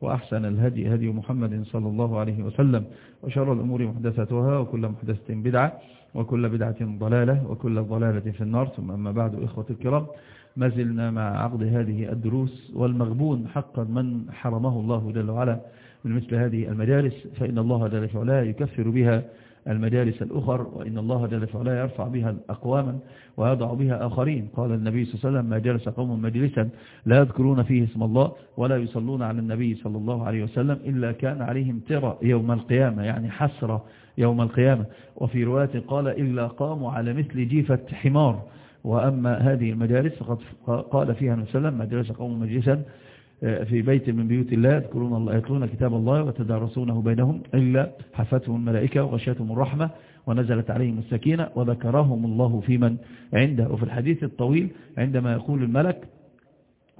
وأحسن الهدي هدي محمد صلى الله عليه وسلم وشر الأمور محدثتها وكل محدثة بدعة وكل بدعة ضلالة وكل ضلالة في النار. ثم أما بعد إخوة الكرام ما زلنا مع عقد هذه الدروس والمغبون حقا من حرمه الله جل وعلا من مثل هذه المدارس فإن الله جل وعلا يكفر بها المدارس الأخر وإن الله جل وعلا يرفع بها أقواما ويضع بها آخرين. قال النبي صلى الله عليه وسلم ما جلس قوم مجلسا لا يذكرون فيه اسم الله ولا يصلون على النبي صلى الله عليه وسلم إلا كان عليهم ترى يوم القيامة يعني حسرة يوم القيامة. وفي رواية قال إلا قاموا على مثل جيفة حمار. وأما هذه المجالس فقد قال فيها النبي صلى الله عليه وسلم ما جلس قوم مجلسا في بيت من بيوت الله يذكرون الله يتلون كتاب الله وتدارسونه بينهم إلا حفتهم الملائكة وغشيتهم الرحمة ونزلت عليهم السكينة وذكرهم الله في من عنده. وفي الحديث الطويل عندما يقول الملك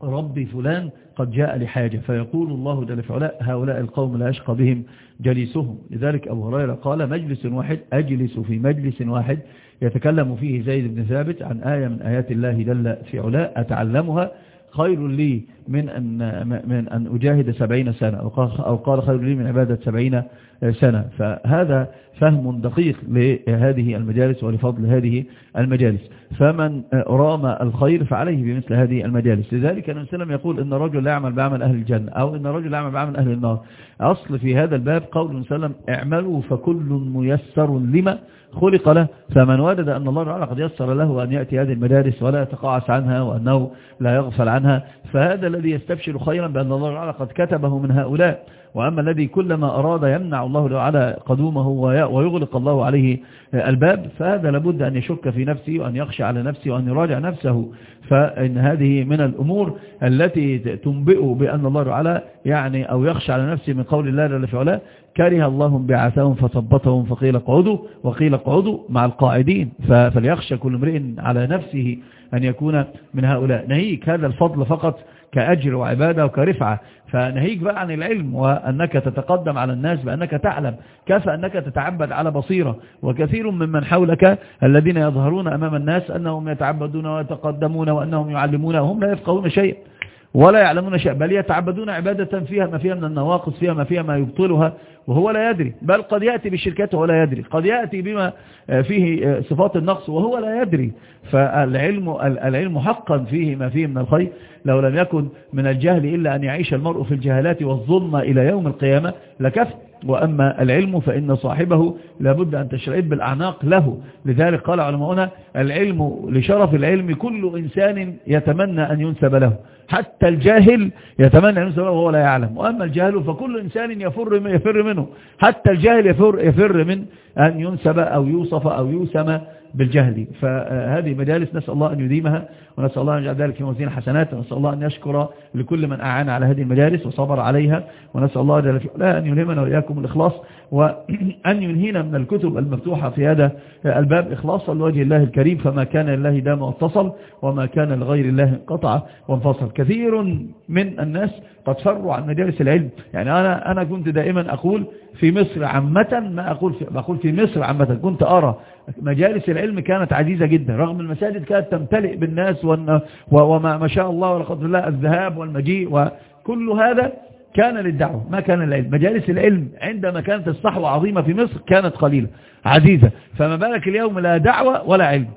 ربي فلان قد جاء لحاجة. فيقول الله جل في هؤلاء القوم لا يشقى بهم جليسهم. لذلك أبو هريرة قال مجلس واحد أجلس في مجلس واحد يتكلم فيه زيد بن ثابت عن آية من آيات الله جل في علاء أتعلمها خير لي من أن, من أن أجاهد سبعين سنة أو قال خير لي من عبادة سبعين سنة. فهذا فهم دقيق لهذه المجالس ولفضل هذه المجالس. فمن رام الخير فعليه بمثل هذه المجالس. لذلك النبي صلى الله يقول إن الرجل لا يعمل بعمل أهل الجنة أو إن الرجل لا يعمل بعمل أهل النار. أصل في هذا الباب قول صلى عليه وسلم اعملوا فكل ميسر لما خلق له. فمن وجد أن الله تعالى قد يسر له أن يأتي هذه المدارس ولا يتقاعس عنها وأنه لا يغفل عنها. فهذا الذي يستبشر خيرا بأن الله تعالى قد كتبه من هؤلاء. وأما الذي كلما أراد يمنع الله تعالى قدومه ويغلق الله عليه الباب فهذا لابد أن يشك في نفسه وأن يخشى على نفسه وأن يراجع نفسه. فإن هذه من الأمور التي تنبئ بأن الله تعالى يعني أو يخشى على نفسه من قول الله علاه كره الله بعثهم فثبتهم فقيل اقعدوا وقيل اقعدوا مع القاعدين. فليخشى كل امرئ على نفسه أن يكون من هؤلاء. نهيك هذا الفضل فقط كأجر وعبادة وكرفعة. فنهيك بقى عن العلم وأنك تتقدم على الناس بأنك تعلم. كفى أنك تتعبد على بصيرة؟ وكثير ممن حولك الذين يظهرون أمام الناس أنهم يتعبدون ويتقدمون وأنهم يعلمون وهم لا يفقهون شيء ولا يعلمون شيء بل يتعبدون عبادة فيها ما فيها من النواقص فيها ما فيها ما يبطلها وهو لا يدري. بل قد يأتي بالشركات وهو لا يدري. قد يأتي بما فيه صفات النقص وهو لا يدري. فالعلم العلم حقا فيه ما فيه من الخير. لو لم يكن من الجهل إلا أن يعيش المرء في الجهالات والظلم إلى يوم القيامة لكفت وأما العلم فإن صاحبه لابد أن تشرعب بالأعناق له. لذلك قال علماؤنا العلم لشرف العلم كل إنسان يتمنى أن ينسب له. حتى الجاهل يتمنى أن ينسب له وهو لا يعلم. وأما الجاهل فكل إنسان يفر, يفر منه. حتى الجاهل يفر, يفر من أن ينسب أو يوصف أو يوسم بالجهل. فهذه مجالس نسأل الله أن يديمها ونسأل الله أن يجعل ذلك في موازين حسنات ونسأل الله أن يشكر لكل من أعان على هذه المجالس وصبر عليها ونسأل الله جل أن يلهمنا وإياكم الإخلاص. وأن ينهينا من الكتب المفتوحة في هذا الباب إخلاصا لوجه الله الكريم فما كان لله دام واتصل وما كان لغير الله انقطع وانفصل. كثير من الناس قد فروا عن مجالس العلم. يعني أنا, أنا كنت دائما أقول في مصر عامة ما أقول في, أقول في مصر عامة. كنت أرى مجالس العلم كانت عزيزة جدا رغم المساجد كانت تمتلئ بالناس وما ما شاء الله ولقد الله الذهاب والمجيء وكل هذا كان للدعوة ما كان للعلم. مجالس العلم عندما كانت الصحوة عظيمة في مصر كانت قليلة عزيزة. فما بالك اليوم لا دعوة ولا علم.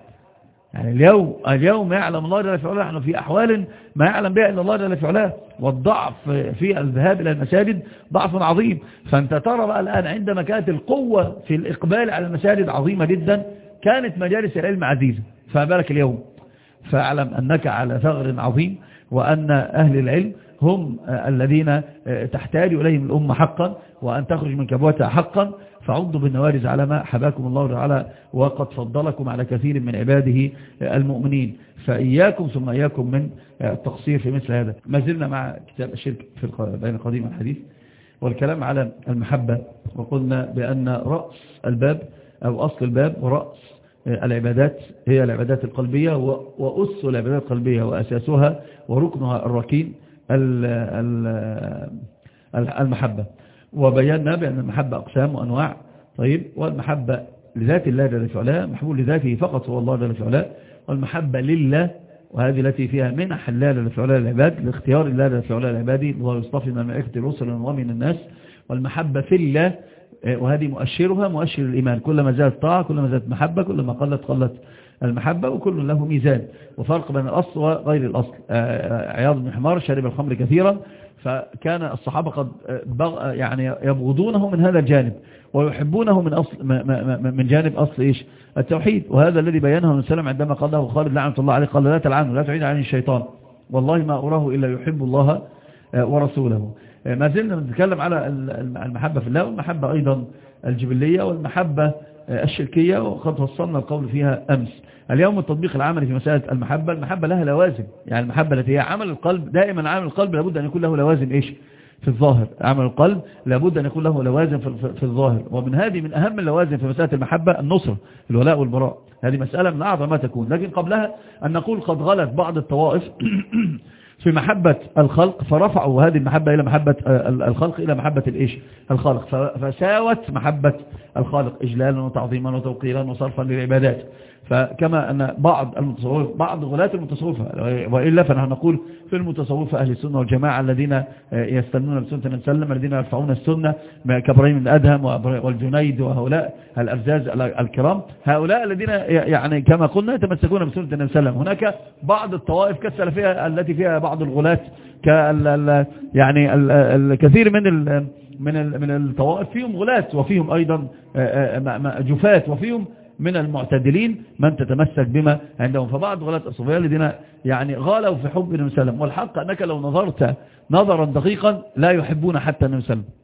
يعني اليوم اليوم يعلم الله جل في علاه نحن في أحوال ما يعلم بها إلا الله جل في علاه والضعف في الذهاب إلى المساجد ضعف عظيم. فأنت ترى بقى الآن عندما كانت القوة في الإقبال على المساجد عظيمة جدا كانت مجالس العلم عزيزة. فما بالك اليوم؟ فاعلم أنك على ثغر عظيم وأن أهل العلم هم الذين تحتاج إليهم الأمة حقا وأن تخرج من كبوتها حقا. فعضوا بالنوارز على ما حباكم الله تعالى وقد فضلكم على كثير من عباده المؤمنين. فإياكم ثم إياكم من التقصير في مثل هذا. ما زلنا مع كتاب الشرك في بين القديم والحديث. والكلام على المحبة. وقلنا بأن رأس الباب أو أصل الباب ورأس العبادات. هي العبادات القلبية وأس العبادات القلبية وأساسها وركنها الركين. المحبة. وبينا بأن المحبة أقسام وأنواع. طيب والمحبة لذات الله جل في محبوب لذاته فقط هو الله جل في والمحبة لله وهذه التي فيها منح الله جل في العباد لاختيار الله جل في العباد الله يصطفي من الملائكة رسلا ومن الناس. والمحبة في الله وهذه مؤشرها مؤشر الإيمان. كلما زادت طاعة كلما زادت محبة كلما قلت قلت المحبة وكل له ميزان. وفرق بين الأصل وغير الأصل. عياض بن حمار شرب الخمر كثيرا فكان الصحابة قد يعني يبغضونه من هذا الجانب ويحبونه من أصل من جانب أصل إيش؟ التوحيد. وهذا الذي بينه من سلم عندما قال له خالد لعنة الله عليه قال لا تلعنه لا تعيد عن الشيطان. والله ما أراه إلا يحب الله ورسوله. ما زلنا نتكلم على المحبة في الله والمحبة أيضا الجبلية والمحبة الشركية وقد وصلنا القول فيها أمس. اليوم التطبيق العملي في مسألة المحبة المحبة لها لوازم. يعني المحبة التي هي عمل القلب دائما عمل القلب لابد أن يكون له لوازم إيش؟ في الظاهر. عمل القلب لابد أن يكون له لوازم في الظاهر. ومن هذه من أهم اللوازم في مسألة المحبة النصر الولاء والبراء. هذه مسألة من أعظم ما تكون. لكن قبلها أن نقول قد غلت بعض الطوائف. في محبة الخلق فرفعوا هذه المحبة إلى محبة الخلق إلى محبة الإيش؟ الخالق. فساوت محبة الخالق إجلالا وتعظيما وتوقيرا وصرفا للعبادات. فكما أن بعض المتصوف بعض غلاة المتصوفة وإلا فنحن نقول في المتصوفة أهل السنة والجماعة الذين يستنون بسنة النبي الذين يرفعون السنة كإبراهيم الأدهم والجنيد وهؤلاء الأفزاز الكرام. هؤلاء الذين يعني كما قلنا يتمسكون بسنة عليه وسلم. هناك بعض الطوائف كالسلفية التي فيها بعض الغلاة يعني الكثير من من من الطوائف فيهم غلاة وفيهم أيضا جفات وفيهم من المعتدلين من تتمسك بما عندهم. فبعض غلاة الصوفية الذين يعني غالوا في حب النبي صلى الله عليه وسلم والحق أنك لو نظرت نظرا دقيقا لا يحبون حتى النبي صلى الله عليه وسلم.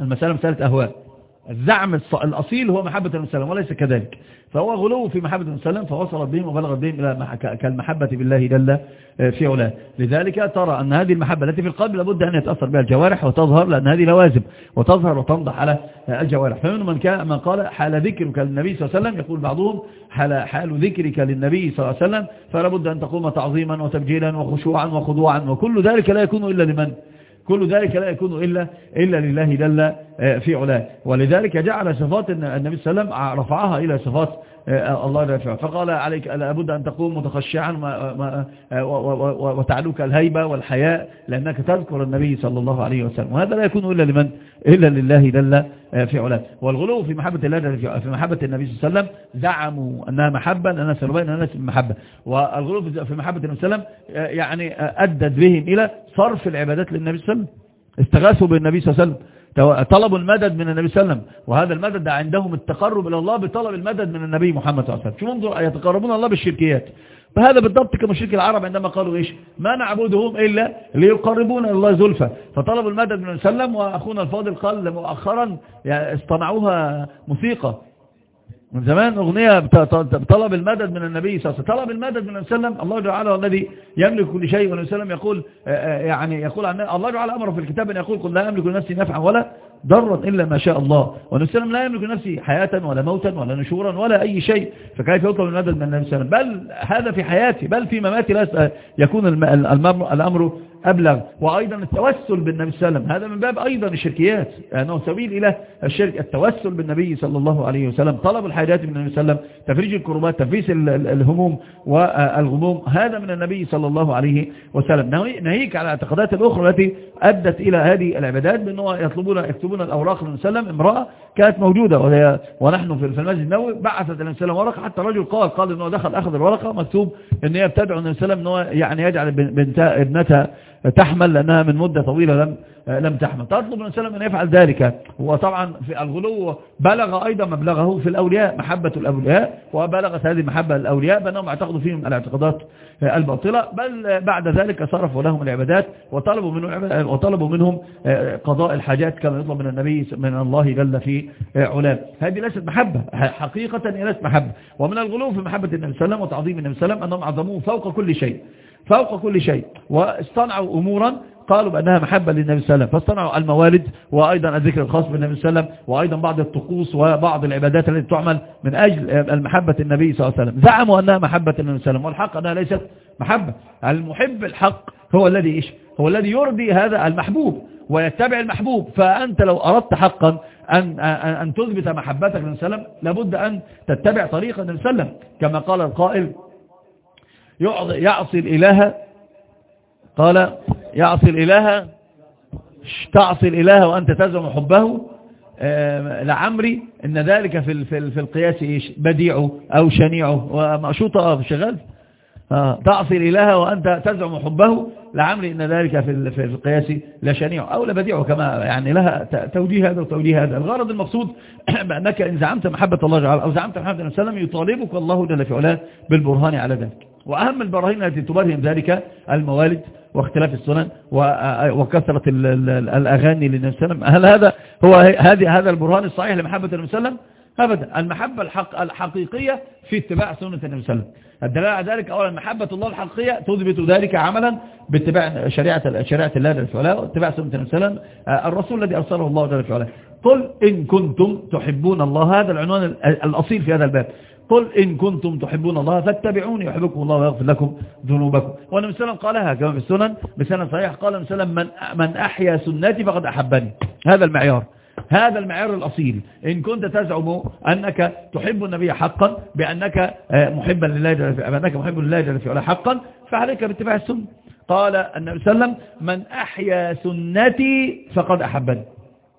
المسألة مسألة أهواء. الزعم الأصيل هو محبة النبي صلى الله عليه وسلم وليس كذلك. فهو غلو في محبة النبي صلى الله عليه وسلم فوصلت بهم وبلغت بهم إلى كالمحبة بالله جل في علاه. لذلك ترى أن هذه المحبة التي في القلب لابد أن يتأثر بها الجوارح وتظهر لأن هذه لوازم وتظهر وتنضح على الجوارح. فمن من, كان من قال حال ذكرك للنبي صلى الله عليه وسلم يقول بعضهم حال, حال ذكرك للنبي صلى الله عليه وسلم فلا بد أن تقوم تعظيما وتبجيلا وخشوعا وخضوعا وكل ذلك لا يكون إلا لمن؟ كل ذلك لا يكون إلا, إلا لله جل في علاه. ولذلك جعل صفات النبي صلى الله عليه وسلم رفعها إلى صفات آه، الله رفع فقال عليك لابد أن تقوم متخشعا وتعلوك الهيبة والحياء لأنك تذكر النبي صلى الله عليه وسلم. وهذا لا يكون إلا لمن؟ إلا لله دل آه، في علاه. والغلو في محبة الله في محبة النبي صلى الله عليه وسلم زعموا أنها محبة أنها سربين أنها محبة. والغلو في محبة النبي صلى الله عليه وسلم آه، يعني أدت بهم إلى صرف العبادات للنبي صلى الله عليه وسلم. استغاثوا بالنبي صلى الله عليه وسلم. طلبوا المدد من النبي صلى الله عليه وسلم. وهذا المدد عندهم التقرب إلى الله بطلب المدد من النبي محمد صلى الله عليه وسلم. شو منظر؟ يتقربون الله بالشركيات. فهذا بالضبط كمشرك العرب عندما قالوا إيش؟ ما نعبدهم إلا ليقربون الله زلفى. فطلبوا المدد من النبي صلى الله عليه وسلم وأخونا الفاضل قال مؤخرا اصطنعوها موسيقى. من زمان أغنية بطلب المدد من النبي صلى الله عليه وسلم. طلب المدد من النبي صلى الله عليه وسلم. الله تعالى الذي يملك كل شيء والنبي صلى الله عليه وسلم يقول آه، آه، يعني يقول عن الله تعالى أمره في الكتاب أن يقول قل لا أملك لنفسي نفعا ولا ضرا إلا ما شاء الله. والنبي صلى الله عليه وسلم لا يملك لنفسه حياة ولا موتا ولا نشورا ولا أي شيء. فكيف يطلب المدد من النبي صلى الله عليه وسلم؟ بل هذا في حياتي بل في مماتي لا يكون الأمر أبلغ. وأيضا التوسل بالنبي صلى الله عليه وسلم. هذا من باب أيضا الشركيات. أنه سبيل إلى الشرك. التوسل بالنبي صلى الله عليه وسلم. طلب الحاجات من النبي صلى الله عليه وسلم. تفريج الكربات تفريس الهموم والغموم. هذا من النبي صلى الله عليه وسلم. ناهيك على الاعتقادات الأخرى التي أدت إلى هذه العبادات بأنه يطلبون يكتبون الأوراق للنبي صلى الله عليه وسلم. امرأة كانت موجودة وهي ونحن في المسجد النبوي بعثت النبي صلى الله عليه وسلم ورقة. حتى رجل قال قال انه دخل أخذ الورقة. مكتوب إن هي النبي صلى الله عليه وسلم انه يعني يجعل بنتها ابنتها تحمل لأنها من مدة طويلة لم لم تحمل. تطلب من وسلم أن يفعل ذلك. هو طبعا في الغلو بلغ أيضا مبلغه في الأولياء محبة الأولياء وبلغت هذه المحبة الأولياء بأنهم اعتقدوا فيهم الاعتقادات الباطلة. بل بعد ذلك صرفوا لهم العبادات وطلبوا منهم, وطلبوا منهم قضاء الحاجات كما يطلب من النبي من الله جل في علاه. هذه ليست محبة حقيقة ليست محبة. ومن الغلو في محبة النبي صلى الله عليه وسلم وتعظيم النبي صلى الله عليه وسلم أنهم عظموه فوق كل شيء. فوق كل شيء. واصطنعوا أمورا قالوا بأنها محبة للنبي صلى الله عليه وسلم. فاصطنعوا الموالد وأيضا الذكر الخاص بالنبي صلى الله عليه وسلم وأيضا بعض الطقوس وبعض العبادات التي تعمل من أجل المحبة النبي صلى الله عليه وسلم. زعموا أنها محبة النبي صلى الله عليه وسلم والحق أنها ليست محبة. المحب الحق هو الذي إيش؟ هو الذي يرضي هذا المحبوب ويتبع المحبوب. فأنت لو أردت حقا أن, أن تثبت محبتك للنبي صلى الله عليه وسلم لابد أن تتبع طريق النبي صلى الله عليه وسلم. كما قال القائل يعصي الإله. قال يعصي الإله. تعصي الإله وأنت تزعم حبه. لعمري إن ذلك في في القياس إيش؟ بديعه أو شنيعه. ومقشوطة شغال تعصي الإله وأنت تزعم حبه. لعمري إن ذلك في في القياس لا شنيع أو لا بديع كما يعني لها توجيه هذا وتوجيه هذا. الغرض المقصود بأنك إن زعمت محبة الله جعل أو زعمت الله عليه وسلم يطالبك الله جل في علاه بالبرهان على ذلك. وأهم البراهين التي تبرهن ذلك الموالد واختلاف السنن وكثرة الأغاني للنبي صلى الله عليه وسلم. هل هذا هو هذه هذا البرهان الصحيح لمحبة النبي صلى الله عليه وسلم؟ أبدا. المحبة الحق الحقيقية في اتباع سنة النبي صلى الله عليه وسلم. الدلالة على ذلك أولا محبة الله الحقيقية تثبت ذلك عملا باتباع شريعة شريعة الله جل وعلا واتباع سنة النبي صلى الله عليه وسلم الرسول الذي أرسله الله جل وعلا. قل إن كنتم تحبون الله. هذا العنوان الأصيل في هذا الباب. قل إن كنتم تحبون الله فاتبعوني يحبكم الله ويغفر لكم ذنوبكم. والنبي صلى الله عليه وسلم قالها كما في السنن بسنن صحيح قال النبي صلى الله عليه وسلم من, من أحيا سنتي فقد أحبني. هذا المعيار. هذا المعيار الأصيل. إن كنت تزعم أنك تحب النبي حقا بأنك محبا لله جل بأنك محب لله جل في حقا فعليك باتباع السنة. قال النبي صلى الله عليه وسلم من أحيا سنتي فقد أحبني.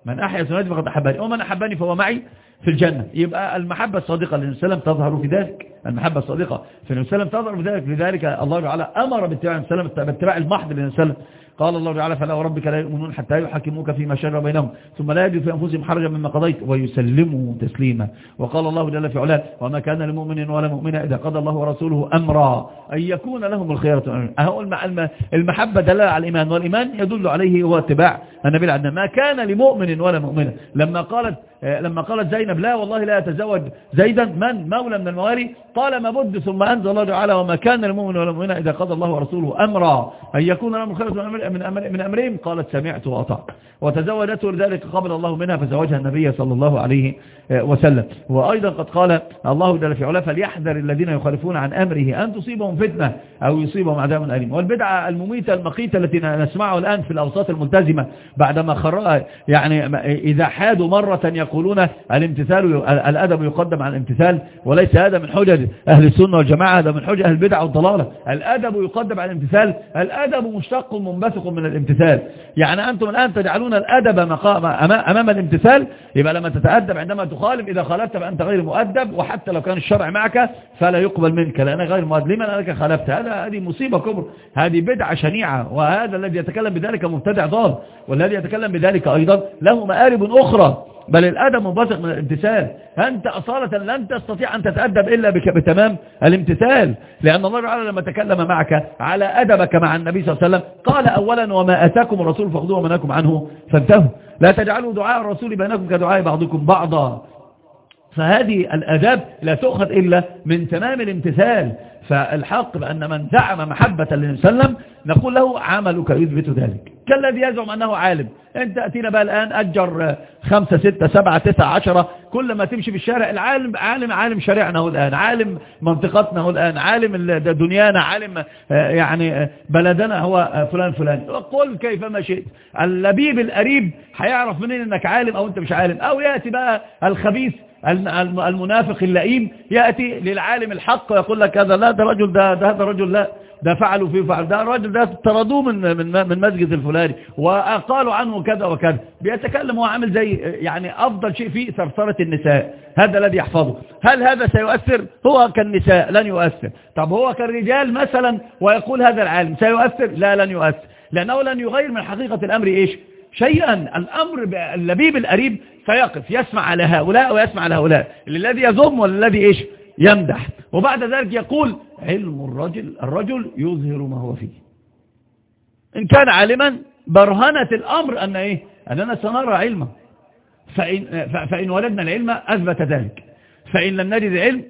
من أحيا سنتي فقد أحبني. ومن أحبني فهو معي في الجنة. يبقى المحبة الصادقة للنبي صلى الله عليه وسلم تظهر في ذلك. المحبة الصادقة في النبي صلى الله عليه وسلم تظهر في ذلك لذلك الله تعالى أمر باتباع النبي صلى الله عليه وسلم باتباع المحض للنبي صلى الله عليه وسلم. قال الله تعالى فلا وربك لا يؤمنون حتى يحكموك فيما شر بينهم ثم لا يجد في أنفسهم حرجا مما قضيت ويسلموا تسليما. وقال الله جل في علاه وما كان لمؤمن ولا مؤمنة إذا قضى الله ورسوله أمرا أن يكون لهم الخيرة أهو المحبة دلالة على الإيمان والإيمان يدل عليه هو اتباع النبي العدنان. ما كان لمؤمن ولا مؤمنة. لما قالت لما قالت زينب لا والله لا يتزوج زيدا من؟ مولى من الموالي قال ما بد ثم أنزل الله تعالى وما كان للمؤمن ولا مؤمنة إذا قضى الله ورسوله أمرا أن يكون لهم الخيرة من, أمر من أمرهم. قالت سمعت وأطعت. وتزوجته لذلك قبل الله منها فزوجها النبي صلى الله عليه وسلم. وأيضا قد قال الله جل في علا فليحذر الذين يخالفون عن أمره أن تصيبهم فتنة أو يصيبهم عذاب أليم. والبدعة المميتة المقيتة التي نسمعها الآن في الأوساط الملتزمة بعدما خرأ يعني إذا حادوا مرة يقولون الامتثال الأدب يقدم على الامتثال وليس هذا من حجج. أهل السنة والجماعة هذا من حجج أهل البدع والضلالة. الأدب يقدم على الامتثال الأدب مشتق منبثق من الامتثال. يعني أنتم الآن تجعلون الأدب مقام أمام الامتثال يبقى لما تتأدب عندما تخالف إذا خالفت فأنت غير مؤدب وحتى لو كان الشرع معك فلا يقبل منك لأنك غير مؤدب. لمن أنك خالفت؟ هذا هذه مصيبة كبرى. هذه بدعة شنيعة وهذا الذي يتكلم بذلك مبتدع ضال والذي يتكلم بذلك أيضا له مآرب أخرى. بل الأدب منبثق من الامتثال. أنت أصالة لن تستطيع أن تتأدب إلا بتمام؟ الامتثال. لأن الله تعالى لما تكلم معك على أدبك مع النبي صلى الله عليه وسلم قال أولا وما أتاكم الرسول فاخذوه ومناكم عنه. فانتهوا. لا تجعلوا دعاء الرسول بينكم كدعاء بعضكم بعضا. فهذه الأداب لا تؤخذ إلا من تمام الامتثال. فالحق بأن من زعم محبة للنبي صلى الله عليه وسلم نقول له عملك يثبت ذلك. كالذي يزعم أنه عالم. أنت أتينا بقى الآن أجر خمسة ستة سبعة تسعة عشرة. كل ما تمشي في الشارع العالم عالم عالم شريعنا هو الآن. عالم منطقتنا هو الآن. عالم دنيانا عالم يعني بلدنا هو فلان فلان. قل كيفما شئت. اللبيب القريب هيعرف منين إنك عالم أو أنت مش عالم؟ أو يأتي بقى الخبيث المنافق اللئيم يأتي للعالم الحق ويقول لك هذا لا ده رجل ده, ده رجل لا. ده فعلوا فيه فعل. ده الراجل ده طردوه من من من مسجد الفلاني. وقالوا عنه كذا وكذا. بيتكلم هو عامل زي يعني أفضل شيء فيه ثرثرة النساء. هذا الذي يحفظه. هل هذا سيؤثر؟ هو كالنساء لن يؤثر. طب هو كالرجال مثلا ويقول هذا العالم سيؤثر؟ لا لن يؤثر. لأنه لن يغير من حقيقة الأمر إيش؟ شيئا. الأمر اللبيب القريب فيقف يسمع على هؤلاء ويسمع على هؤلاء. الذي يذم والذي إيش؟ يمدح. وبعد ذلك يقول علم الرجل الرجل يظهر ما هو فيه. إن كان عالما برهنة الأمر أن إيه؟ أننا سنرى علمه. فإن, فإن ولدنا العلم أثبت ذلك. فإن لم نجد العلم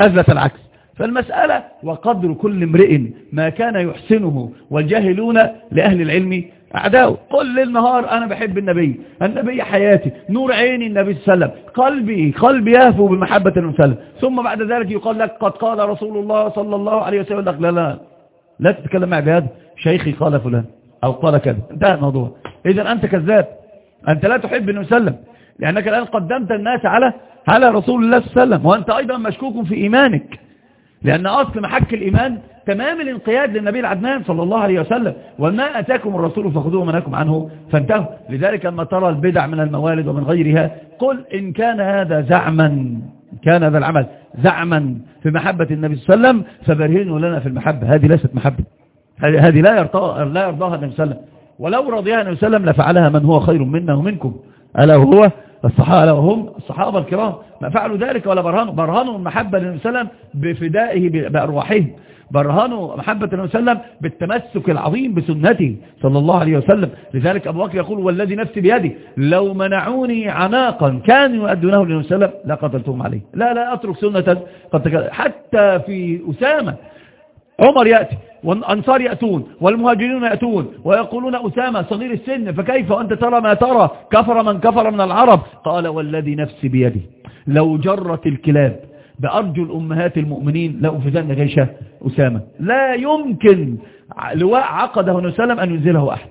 أثبت العكس. فالمسألة وقدر كل امرئ ما كان يحسنه والجاهلون لأهل العلم أعداؤه قل للنهار أنا بحب النبي. النبي حياتي. نور عيني النبي صلى الله عليه وسلم. قلبي قلبي يهفو بمحبة النبي صلى الله عليه وسلم. ثم بعد ذلك يقال لك قد قال رسول الله صلى الله عليه وسلم. لك لا لا لا تتكلم مع بهذا. شيخي قال فلان أو قال كذا. انتهى الموضوع. إذا أنت كذاب. أنت لا تحب النبي صلى الله عليه وسلم. لأنك الآن قدمت الناس على على رسول الله صلى الله عليه وسلم. وأنت أيضا مشكوك في إيمانك. لأن أصل محك الإيمان تمام الانقياد للنبي العدنان صلى الله عليه وسلم. وما أتاكم الرسول فخذوه منكم عنه فانتهوا. لذلك لما ترى البدع من الموالد ومن غيرها قل إن كان هذا زعما كان هذا العمل زعما في محبة النبي صلى الله عليه وسلم فبرهنوا لنا في المحبة. هذه ليست محبة. هذه لا يرضاها لا يرضاها النبي صلى الله عليه وسلم. ولو رضيها النبي صلى الله عليه وسلم لفعلها من هو خير منا ومنكم. ألا وهو الصحابة وهم الصحابة الكرام. ما فعلوا ذلك ولا برهنوا. برهنوا المحبة للنبي صلى الله عليه وسلم بفدائه بأرواحهم. برهنوا محبة النبي صلى الله عليه وسلم بالتمسك العظيم بسنته صلى الله عليه وسلم. لذلك أبو بكر يقول والذي نفسي بيده لو منعوني عناقا كانوا يؤدونه للنبي صلى الله عليه وسلم لا قتلتهم عليه. لا لا أترك سنة قد حتى في أسامة. عمر يأتي والأنصار يأتون والمهاجرون يأتون ويقولون أسامة صغير السن فكيف وأنت ترى ما ترى؟ كفر من كفر من العرب. قال والذي نفسي بيده لو جرت الكلاب بأرجل أمهات المؤمنين لأفزن جيش أسامة. لا يمكن لواء عقده النبي وسلم أن ينزله أحد.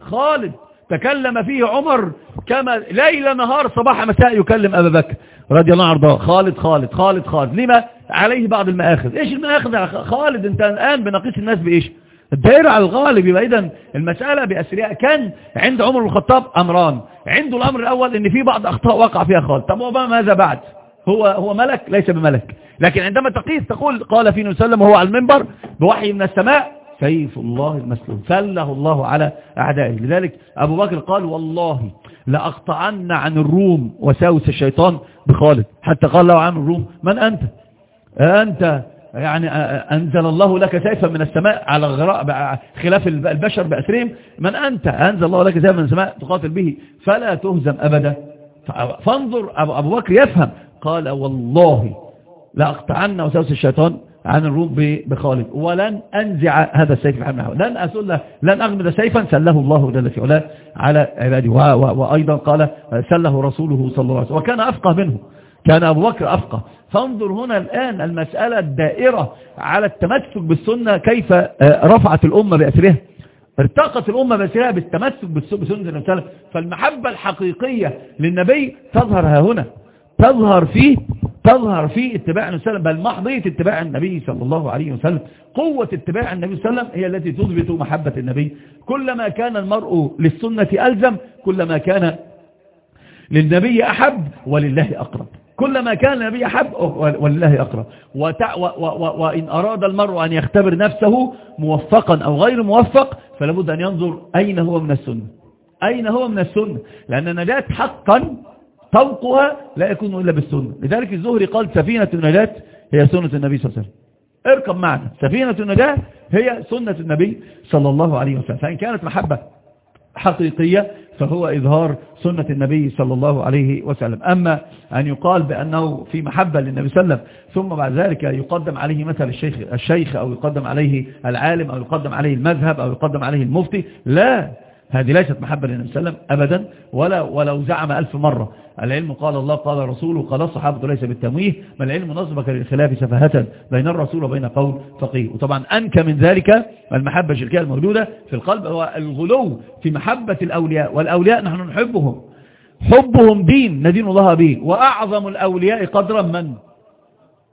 خالد تكلم فيه عمر كما ليل نهار صباح مساء يكلم أبا بكر رضي الله عنه. خالد خالد خالد خالد. لما عليه بعض المآخذ؟ إيش المآخذ يا خالد أنت الآن بنقيس الناس بإيش؟ الدائرة على الغالب. يبقى اذا المسألة بأسرياء. كان عند عمر الخطاب أمران. عنده الأمر الأول إن في بعض أخطاء وقع فيها خالد. طب وما ماذا بعد؟ هو هو ملك ليس بملك. لكن عندما تقيس تقول قال فيه وسلم وهو على المنبر بوحي من السماء سيف الله المسلول سله الله على أعدائه. لذلك أبو بكر قال والله لأقطعن عن الروم وساوس الشيطان بخالد. حتى قال له عن الروم من أنت؟ أنت يعني أنزل الله لك سيفا من السماء على غراء خلاف البشر بأسرهم. من أنت؟ أنزل الله لك سيفا من السماء تقاتل به. فلا تهزم أبدا. فانظر أبو بكر يفهم قال والله لأقطعن وساوس الشيطان عن الروم بخالد. ولن أنزع هذا السيف عنه لن أسل لن أغمد سيفا سله الله جل في علاه على عباده. وأيضا قال سله رسوله صلى الله عليه وسلم. وكان أفقه منه. كان أبو بكر أفقه. فانظر هنا الآن المسألة الدائرة على التمسك بالسنة كيف رفعت الأمة بأسرها. ارتقت الأمة بأسرها بالتمسك النبي فالمحبة الحقيقية للنبي تظهر ها هنا. تظهر فيه تظهر في اتباع النبي صلى الله عليه وسلم بل اتباع النبي صلى الله عليه وسلم. قوة اتباع النبي صلى الله عليه وسلم هي التي تثبت محبة النبي. كلما كان المرء للسنة ألزم كلما كان للنبي أحب ولله أقرب. كلما كان النبي أحب ولله أقرب. وتع و و و وإن أراد المرء أن يختبر نفسه موفقا أو غير موفق فلابد أن ينظر أين هو من السنة. أين هو من السنة؟ لأن النجاة حقا طوقها لا يكون إلا بالسنة. لذلك الزهري قال سفينة النجاة هي سنة النبي صلى الله عليه وسلم. اركب معنا. سفينة النجاة هي سنة النبي صلى الله عليه وسلم. فإن كانت محبة حقيقية فهو إظهار سنة النبي صلى الله عليه وسلم. أما أن يقال بأنه في محبة للنبي صلى الله عليه وسلم ثم بعد ذلك يقدم عليه مثل الشيخ, الشيخ أو يقدم عليه العالم أو يقدم عليه المذهب أو يقدم عليه المفتي لا. هذه ليست محبة للنبي صلى الله عليه وسلم أبدا ولا ولو زعم ألف مرة. العلم قال الله قال رسوله قال الصحابة ليس بالتمويه ما العلم نصبك للخلاف سفاهة بين الرسول وبين قول فقيه. وطبعا أنكى من ذلك المحبة الشركية الموجودة في القلب هو الغلو في محبة الأولياء والأولياء نحن نحبهم. حبهم دين ندين الله به وأعظم الأولياء قدرا من؟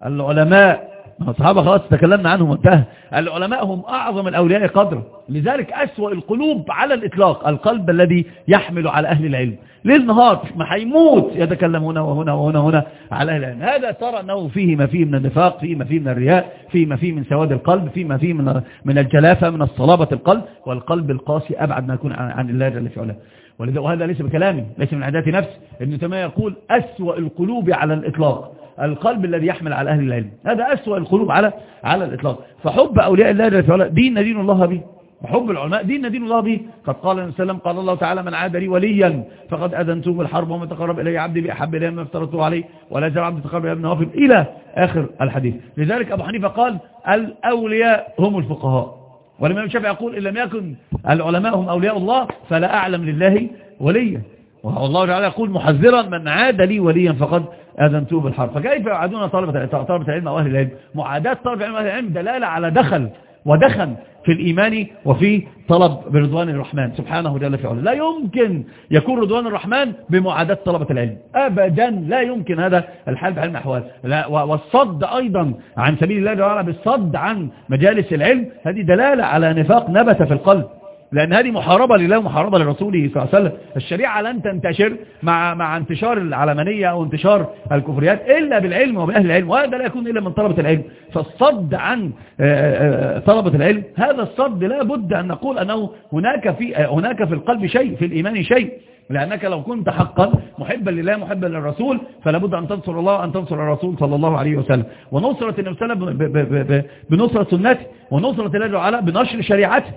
العلماء. الصحابة خلاص تكلمنا عنهم وانتهى. العلماء هم أعظم الأولياء قدرا. لذلك أسوأ القلوب على الإطلاق القلب الذي يحمل على أهل العلم. ليل نهار ما هيموت يتكلم هنا وهنا وهنا وهنا على أهل العلم. هذا ترى أنه فيه ما فيه من النفاق فيه ما فيه من الرياء فيه ما فيه من سواد القلب فيه ما فيه من من الجلافة من الصلابة القلب. والقلب القاسي أبعد ما يكون عن الله جل في علاه وهذا ليس بكلامي ليس من عادات نفس. ابن تيمية يقول أسوأ القلوب على الإطلاق. القلب الذي يحمل على أهل العلم. هذا أسوأ القلوب على على الإطلاق. فحب أولياء الله جل وعلا دين دين الله به. وحب العلماء دين دين الله به. قد قال النبي صلى الله قال الله تعالى من عاد لي وليا فقد أذنته بالحرب ومن تقرب إلي عبدي بأحب إلي ما افترضته عليه ولا يزال عبدي تقرب إلي بنوافل إلى آخر الحديث. لذلك أبو حنيفة قال الأولياء هم الفقهاء. والإمام الشافعي يقول إن لم يكن العلماء هم أولياء الله فلا أعلم لله وليا. والله تعالى يقول محذرا من عاد لي وليا فقد أذنته بالحرب. فكيف يعادون طلبة طلبة العلم أو أهل العلم؟ معاداة طلبة العلم أهل العلم دلالة على دخل ودخن في الإيمان وفي طلب برضوان الرحمن سبحانه جل في علا لا يمكن يكون رضوان الرحمن بمعاداة طلبة العلم. أبدا لا يمكن هذا الحال بحال الأحوال. والصد أيضا عن سبيل الله وعلا بالصد عن مجالس العلم هذه دلالة على نفاق نبت في القلب. لأن هذه محاربة لله ومحاربة لرسوله صلى الله عليه وسلم. الشريعة لن تنتشر مع مع انتشار العلمانية أو انتشار الكفريات إلا بالعلم وبأهل العلم وهذا لا يكون إلا من طلبة العلم. فالصد عن آه، آه، طلبة العلم هذا الصد لا بد أن نقول أنه هناك في هناك في القلب شيء في الإيمان شيء. لأنك لو كنت حقا محبا لله محبا للرسول فلا بد أن تنصر الله وأن تنصر الرسول صلى الله عليه وسلم. ونصرة النبي صلى الله عليه وسلم بنصرة سنته ونصرة الله تعالى بنشر شريعته.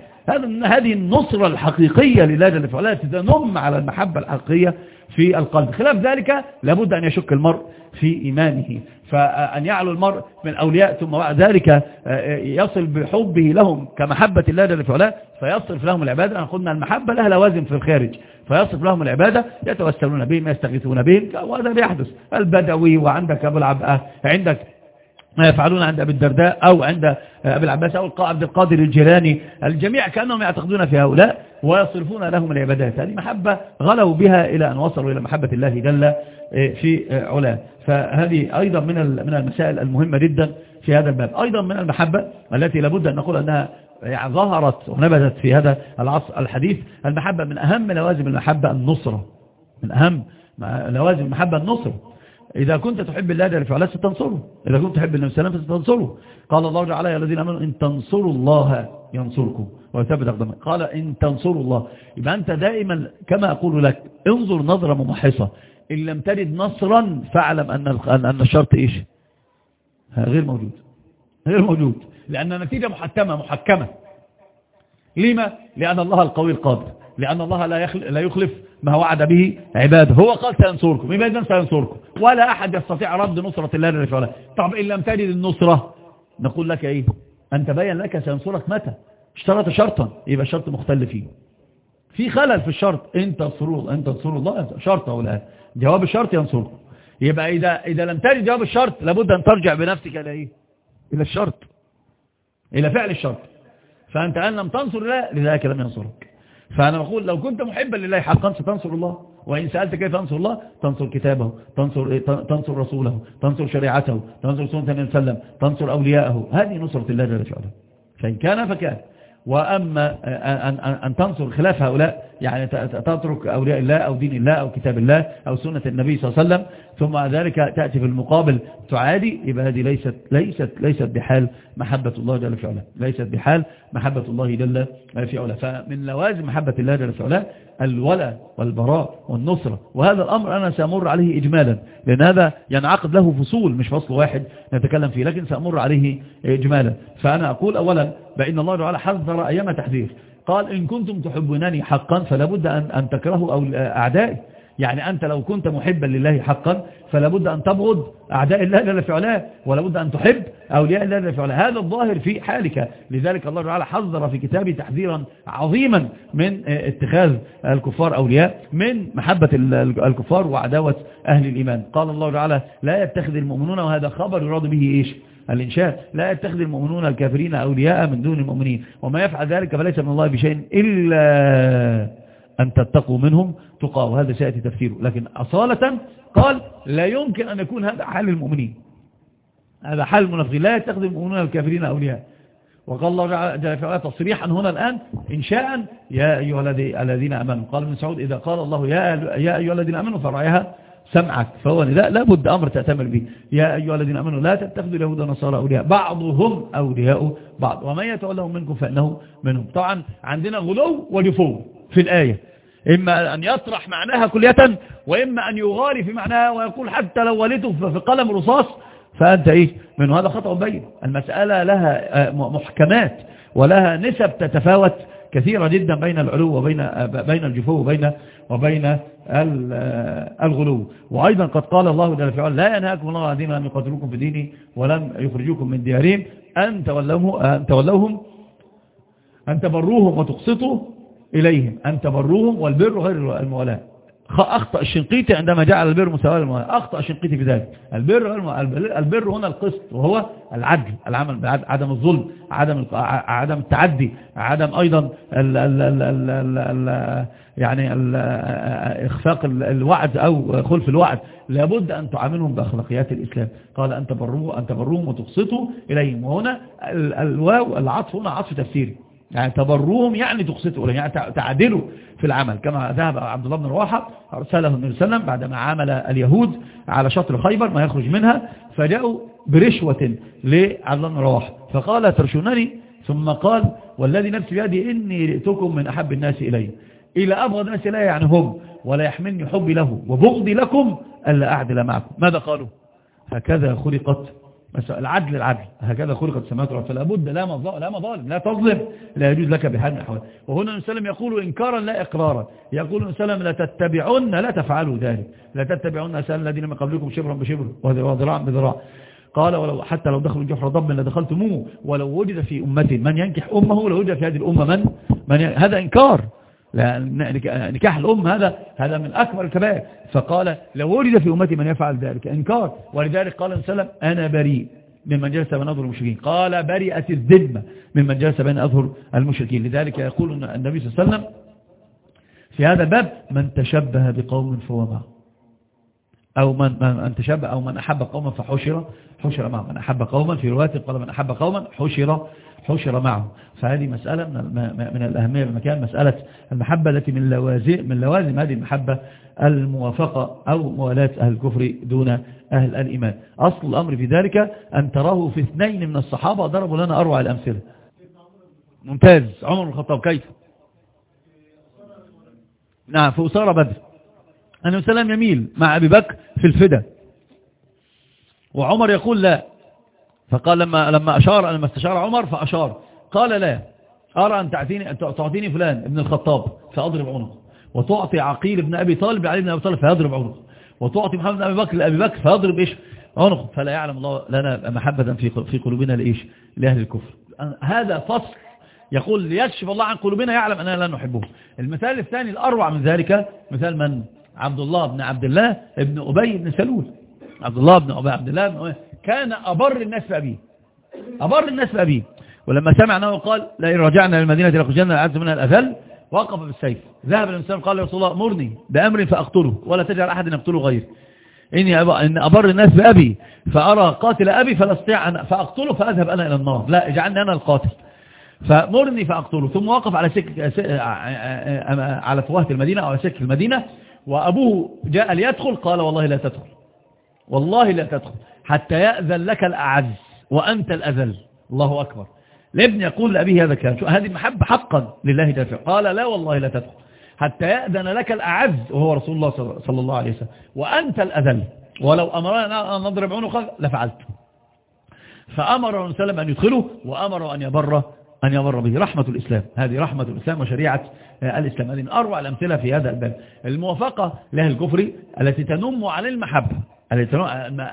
هذه النصرة الحقيقية لله جل تنم على المحبة الحقيقية في القلب. خلاف ذلك لابد أن يشك المرء في إيمانه. فأن يعلو المرء من أولياء ثم بعد ذلك آه، يصل بحبه لهم كمحبة الله جل وعلا فيصرف لهم العبادة. أنا قلنا المحبة لها لوازم في الخارج. فيصرف لهم العبادة يتوسلون بهم يستغيثون بهم وهذا بيحدث البدوي وعندك أبو العباء عندك ما يفعلون عند أبي الدرداء أو عند أبي العباس أو عبد القادر الجيلاني. الجميع كأنهم يعتقدون في هؤلاء ويصرفون لهم العبادات. هذه محبة غلوا بها إلى أن وصلوا إلى محبة الله جل آه، في آه، علاه. فهذه أيضا من من المسائل المهمة جدا في هذا الباب. أيضا من المحبة التي لابد أن نقول أنها يعني ظهرت ونبذت في هذا العصر الحديث. المحبة من أهم لوازم المحبة النصرة. من أهم لوازم المحبة النصرة. إذا كنت تحب الله جل وعلا ستنصره. إذا كنت تحب النبي الله فستنصره قال الله تعالى يا الذين آمنوا إن تنصروا الله ينصركم. ويثبت أقدامك قال إن تنصروا الله. يبقى أنت دائما كما أقول لك انظر نظرة ممحصة. إن لم تجد نصرا فاعلم أن أن الشرط إيش؟ غير موجود. غير موجود. لأن النتيجة محتمة محكمة. لما؟ لأن الله القوي القادر. لأن الله لا يخلف ما وعد به عباده. هو قال سينصركم. يبقى سينصركم. ولا أحد يستطيع رد نصرة الله وعلا طب إن لم تجد النصرة نقول لك إيه؟ أن تبين لك سينصرك متى؟ اشترط شرطا. يبقى الشرط مختل فيه. في خلل في الشرط. انت تنصروا انت تنصروا الله شرط أو لا؟ جواب الشرط ينصركم. يبقى إذا, إذا لم تجد جواب الشرط لابد أن ترجع بنفسك إلى إيه؟ إلى الشرط. إلى فعل الشرط. فأنت أن لم تنصر الله لذلك لم ينصرك. فأنا أقول لو كنت محبا لله حقا ستنصر الله. وإن سألت كيف تنصر الله؟ تنصر كتابه تنصر, تنصر رسوله تنصر شريعته تنصر سنة النبي صلى الله عليه وسلم تنصر أولياءه. هذه نصرة الله جل وعلا. فإن كان فكان. وأما أن, تنصر خلاف هؤلاء يعني تترك أولياء الله أو دين الله أو كتاب الله أو سنة النبي صلى الله عليه وسلم ثم ذلك تأتي في المقابل تعادي يبقى هذه ليست, ليست, ليست بحال محبة الله جل في علاه ليست بحال محبة الله جل في علاه. فمن لوازم محبة الله جل في علاه الولاء والبراء والنصرة. وهذا الأمر أنا سأمر عليه إجمالا لأن هذا ينعقد له فصول مش فصل واحد نتكلم فيه لكن سأمر عليه إجمالا. فأنا أقول أولا بأن الله تعالى حذر أيام تحذير قال إن كنتم تحبونني حقا فلا بد أن, أن تكرهوا أعدائي. يعني أنت لو كنت محبا لله حقا فلا بد أن تبغض أعداء الله جل في ولا بد أن تحب أولياء الله جل في هذا الظاهر في حالك. لذلك الله تعالى حذر في كتابه تحذيرا عظيما من اتخاذ الكفار أولياء من محبة الكفار وعداوة أهل الإيمان. قال الله تعالى لا يتخذ المؤمنون وهذا خبر يراد به إيش؟ الإنشاء. لا يتخذ المؤمنون الكافرين أولياء من دون المؤمنين وما يفعل ذلك فليس من الله بشيء إلا أن تتقوا منهم تقى وهذا سيأتي تفسيره. لكن أصالة قال لا يمكن أن يكون هذا حال المؤمنين. هذا حال المنافقين. لا يتخذ المؤمنون الكافرين أولياء. وقال الله جل في تصريحا هنا الآن إنشاء يا أيها الذين أمنوا. قال ابن سعود إذا قال الله يا, يا أيها الذين أمنوا فرعيها سمعك فهو لا لابد أمر تأتمر به. يا أيها الذين أمنوا لا تتخذوا اليهود والنصارى أولياء. بعضهم أولياء بعض. ومن يتولهم منكم فإنه منهم. طبعا عندنا غلو ودفو في الآية. إما أن يطرح معناها كلية وإما أن يغالي في معناها ويقول حتى لو ولدته في قلم رصاص فأنت إيه؟ من هذا خطأ بين. المسألة لها محكمات ولها نسب تتفاوت كثيرة جدا بين العلو وبين بين الجفو وبين وبين الغلو. وأيضا قد قال الله جل وعلا لا ينهاكم الله عن دين لم يقاتلوكم في ديني ولم يخرجوكم من ديارهم. أن أن تولوهم أن تبروهم وتقسطوا إليهم أن تبروهم والبر غير المولاة. أخطأ الشنقيطي عندما جعل البر مساواة للمولاة. أخطأ الشنقيطي في ذلك. البر البر هنا القسط وهو العدل العمل عدم الظلم عدم عدم التعدي عدم أيضا ال ال ال ال ال ال يعني ال إخفاق الوعد أو خلف الوعد. لابد أن تعاملهم بأخلاقيات الإسلام. قال أن تبروه أن تبروهم وتقسطوا إليهم. وهنا الواو العطف هنا عطف تفسيري. يعني تبروهم يعني تقسطوا يعني تعدلوا في العمل. كما ذهب عبد الله بن رواحة أرسله النبي صلى الله عليه وسلم بعدما عامل اليهود على شطر خيبر ما يخرج منها فجاءوا برشوة لعبد الله بن رواحة. فقال ترشونني؟ ثم قال والذي نفسي بيدي إني رئتكم من أحب الناس إلي. إلى أبغض الناس إلي يعني هم ولا يحملني حبي له وبغضي لكم ألا أعدل معكم. ماذا قالوا؟ هكذا خلقت العدل العدل. هكذا خلقت السماوات والأرض. فلا بد لا مظالم لا مظالم لا تظلم لا يجوز لك بحال من الاحوال وهنا النبي صلى يقول إنكارا لا إقرارا. يقول النبي صلى لا تتبعون لا تفعلوا ذلك. لا تتبعون اسال الذين من قبلكم شبرا بشبر وذراعا بذراع. قال ولو حتى لو دخلوا جحر ضب لدخلتموه. ولو وجد في أمة من ينكح أمه لو وجد في هذه الأمة من, من هذا إنكار. نكاح الأم هذا هذا من أكبر الكبائر. فقال لو ولد في أمتي من يفعل ذلك. إنكار. ولذلك قال وسلم أنا بريء ممن جلس بين أظهر المشركين. قال بريئة الذمة ممن جلس بين أظهر المشركين. لذلك يقول النبي صلى الله عليه وسلم في هذا الباب من تشبه بقوم فهو معه أو من, من تشبه أو من أحب قوما فحشر حشر معه من أحب قوما في رواية قال من أحب قوما حشر حشر معه. فهذه مسألة من, الأهمية بمكان مسألة المحبة التي من لوازم, من لوازم هذه المحبة الموافقة أو موالاة أهل الكفر دون أهل الإيمان. أصل الأمر في ذلك أن تراه في اثنين من الصحابة ضربوا لنا أروع الأمثلة. ممتاز. عمر الخطاب كيف؟ نعم في أسارة بدر. أنه سلام يميل مع أبي بكر في الفدى وعمر يقول لا. فقال لما لما أشار لما استشار عمر فأشار. قال لا أرى أن تعطيني, تعطيني فلان ابن الخطاب فأضرب عنقه. وتعطي عقيل ابن أبي طالب علي بن أبي طالب فيضرب عنقه. وتعطي محمد بن أبي بكر لأبي بكر فيضرب إيش؟ عنقه. فلا يعلم الله لنا محبة في في قلوبنا لإيش؟ لأهل الكفر. هذا فصل يقول ليكشف الله عن قلوبنا يعلم أننا لا نحبه. المثال الثاني الأروع من ذلك مثال من؟ عبد الله بن عبد الله ابن أبي بن سلول. عبد الله بن أبي عبد الله بن كان أبر الناس بأبيه أبر الناس بأبيه ولما سمع أنه قال لئن رجعنا للمدينة لخرجنا العز منها الأذل وقف بالسيف ذهب الإنسان قال يا رسول الله مرني بأمر فأقتله ولا تجعل أحد يقتله غيري. إني إن أبر الناس بأبي فأرى قاتل أبي فلا أستطيع أن فأقتله فأذهب أنا إلى النار. لا اجعلني أنا القاتل. فمرني فأقتله. ثم وقف على سك على فوهة المدينة أو على سك المدينة وأبوه جاء ليدخل قال والله لا تدخل. والله لا تدخل. حتى يأذن لك الأعز وأنت الأذل. الله أكبر. الابن يقول لأبيه هذا الكلام. هذه محبة حقا لله جل قال لا والله لا تدخل حتى يأذن لك الأعز وهو رسول الله صلى الله عليه وسلم. وأنت الأذل. ولو أمرنا أن نضرب عنقه لفعلت. فأمر وسلم أن يدخله وأمر أن يبر أن يمر به. رحمة الإسلام. هذه رحمة الإسلام وشريعة الإسلام. هذه من أروع الأمثلة في هذا الباب. الموافقة له الكفر التي تنم على المحبة.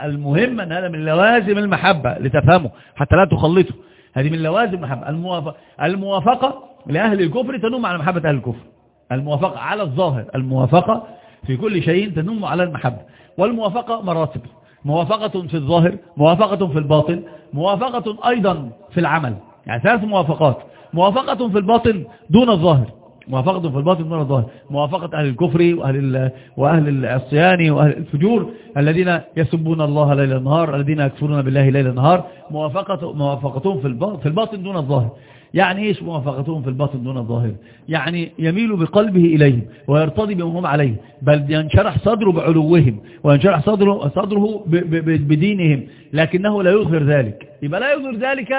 المهم أن هذا من لوازم المحبة لتفهمه حتى لا تخلطه. هذه من لوازم المحبة. الموافقة, الموافقة لأهل الكفر تنم على محبة أهل الكفر. الموافقة على الظاهر الموافقة في كل شيء تنم على المحبة. والموافقة مراتب. موافقة في الظاهر موافقة في الباطن موافقة أيضا في العمل. يعني ثلاث موافقات. موافقة في الباطن دون الظاهر. موافقتهم في الباطن دون الظاهر موافقة أهل الكفر وأهل, وأهل العصيان وأهل الفجور الذين يسبون الله ليل النهار الذين يكفرون بالله ليل النهار موافقة موافقتهم في الباطن دون الظاهر. يعني إيش موافقتهم في الباطن دون الظاهر؟ يعني يميل بقلبه إليهم ويرتضي بهم هم عليه بل ينشرح صدره بعلوهم وينشرح صدره, صدره بدينهم لكنه لا يظهر ذلك. يبقى لا يظهر ذلك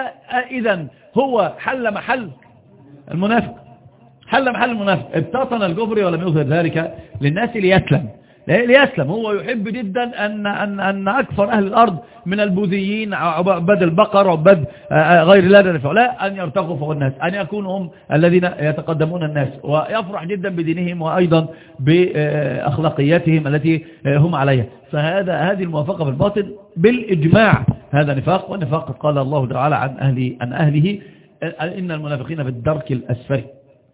إذا هو حل محل المنافق. حل محل المنافق؟ ابتطن الجبري ولم يظهر ذلك للناس ليسلم. ليسلم. هو يحب جدا أن, أن, أن أكثر أهل الأرض من البوذيين عباد البقر عباد آه، آه، غير الله لا أن يرتقوا فوق الناس أن يكونوا هم الذين يتقدمون الناس ويفرح جدا بدينهم وأيضا بأخلاقياتهم التي هم عليها. فهذا هذه الموافقة في بالإجماع. هذا نفاق والنفاق قال الله تعالى عن أهله, عن أهله إن المنافقين في الدرك الأسفل.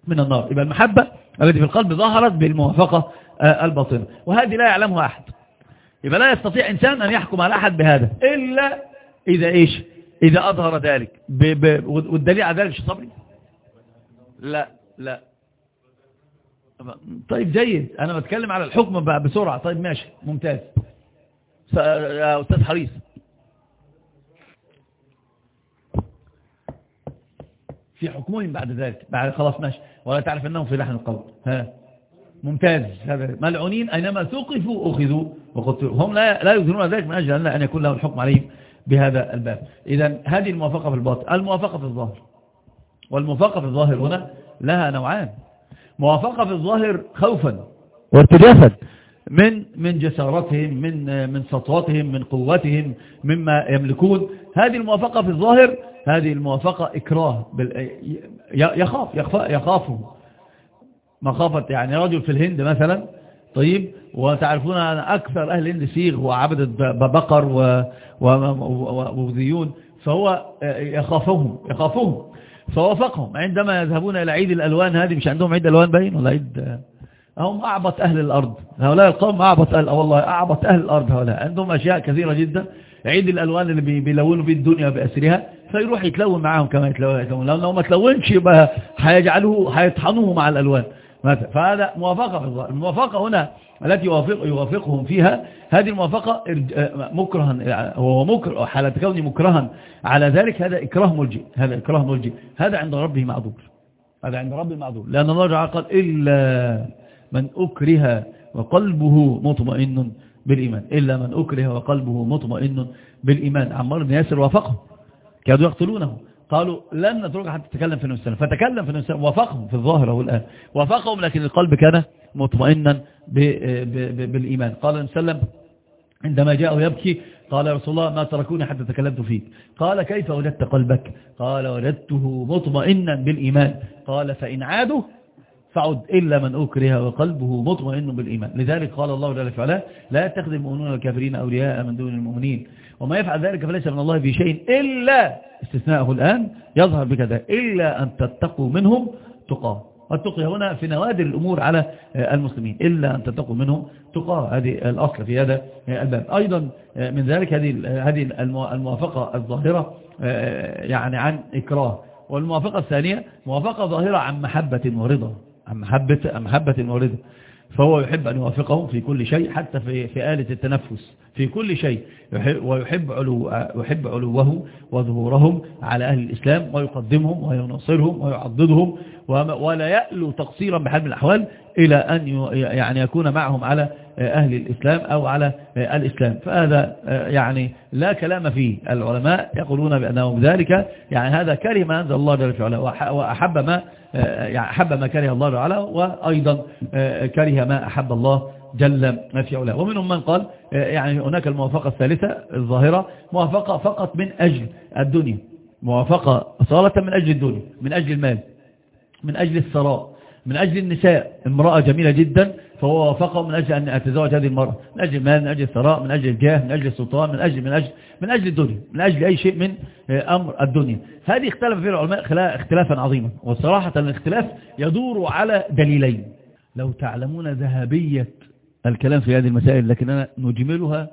من النار. يبقى المحبة التي في القلب ظهرت بالموافقة آه، الباطنة. وهذه لا يعلمها أحد. يبقى لا يستطيع إنسان أن يحكم على أحد بهذا. إلا إذا إيش؟ إذا أظهر ذلك. ب ب والدليل على ذلك صبري؟ لا لا. طيب جيد. أنا بتكلم على الحكم بسرعة. طيب ماشي. ممتاز. يا أستاذ حريص. في حكمهم بعد ذلك. بعد خلاص ماشي. ولا تعرف أنهم في لحن القول. ها. ممتاز. هذا ملعونين أينما ثقفوا أخذوا وقتلوا. هم لا لا يظهرون ذلك من أجل أن يكون له الحكم عليهم بهذا الباب. إذا هذه الموافقة في الباطن الموافقة في الظاهر. والموافقة في الظاهر هنا لها نوعان. موافقة في الظاهر خوفا وارتجافا من من جسارتهم من من سطوتهم من قوتهم مما يملكون. هذه الموافقة في الظاهر هذه الموافقة إكراه يخاف يخافهم. مخافة يعني رجل في الهند مثلا طيب وتعرفون أن أكثر أهل الهند سيغ وعبدة بقر ووذيون فهو يخافهم يخافهم فوافقهم. عندما يذهبون إلى عيد الألوان هذه مش عندهم عيد ألوان باين ولا عيد؟ هم أعبط أهل الأرض. هؤلاء القوم أعبط أهل والله أعبط أهل الأرض هؤلاء. عندهم أشياء كثيرة جدا. عيد الألوان اللي بيلونوا به الدنيا بأسرها. فيروح يتلون معهم كما يتلون لأنه ما تلونش يبقى هيجعلوه هيطحنوه مع الألوان. فهذا موافقة في الظاهر. الموافقة هنا التي يوافق يوافقهم فيها هذه الموافقة مكرها. هو مكره حالة كوني مكرها على ذلك هذا إكراه ملجئ. هذا إكراه ملجئ. هذا عند ربه معذور هذا عند ربه معذور لأن الله تعالى قال إلا من أكره وقلبه مطمئن بالإيمان. إلا من أكره وقلبه مطمئن بالإيمان. عمار بن ياسر وافقه كادوا يقتلونه. قالوا لن نترك حتى تتكلم في النبي فتكلم في النبي وافقهم في الظاهر هو الآن. وافقهم لكن القلب كان مطمئنا بالإيمان. قال النبي صلى الله عليه وسلم عندما جاءه يبكي قال يا رسول الله ما تركوني حتى تكلمت فيك. قال كيف وجدت قلبك؟ قال وجدته مطمئنا بالإيمان. قال فإن عادوا فعد إلا من أكره وقلبه مطمئن بالإيمان. لذلك قال الله جل وعلا لا يتخذ المؤمنون الكافرين أولياء من دون المؤمنين. وما يفعل ذلك فليس من الله في شيء إلا استثناءه الآن يظهر بكذا إلا أن تتقوا منهم تقاه. والتقي هنا في نوادر الأمور على المسلمين إلا أن تتقوا منهم تقاه. هذه الأصل في هذا الباب. أيضا من ذلك هذه هذه الموافقة الظاهرة يعني عن إكراه. والموافقة الثانية موافقة ظاهرة عن محبة ورضا عن محبة, عن محبة ورضا فهو يحب أن يوافقهم في كل شيء حتى في, في آلة التنفس في كل شيء. ويحب علو يحب علوه وظهورهم على أهل الإسلام ويقدمهم وينصرهم ويعضدهم ولا يألو تقصيرا بحال من الأحوال إلى أن يعني يكون معهم على أهل الإسلام أو على الإسلام. فهذا يعني لا كلام فيه. العلماء يقولون بأنه بذلك يعني هذا ما أنزل الله جل وعلا وأحب ما يعني أحب ما كره الله تعالى وأيضا كره ما أحب الله جل في علاه ومنهم من قال يعني هناك الموافقة الثالثة الظاهرة موافقة فقط من أجل الدنيا. موافقة أصالة من أجل الدنيا من أجل المال. من أجل الثراء من أجل النساء امرأة جميلة جدا فهو وافقه من أجل أن أتزوج هذه المرأة من أجل المال من أجل الثراء من أجل الجاه من أجل السلطان من أجل من أجل من أجل الدنيا من أجل أي شيء من أمر الدنيا. هذه اختلف فيها العلماء اختلافا عظيما والصراحة الاختلاف يدور على دليلين. لو تعلمون ذهبية الكلام في هذه المسائل لكننا نجملها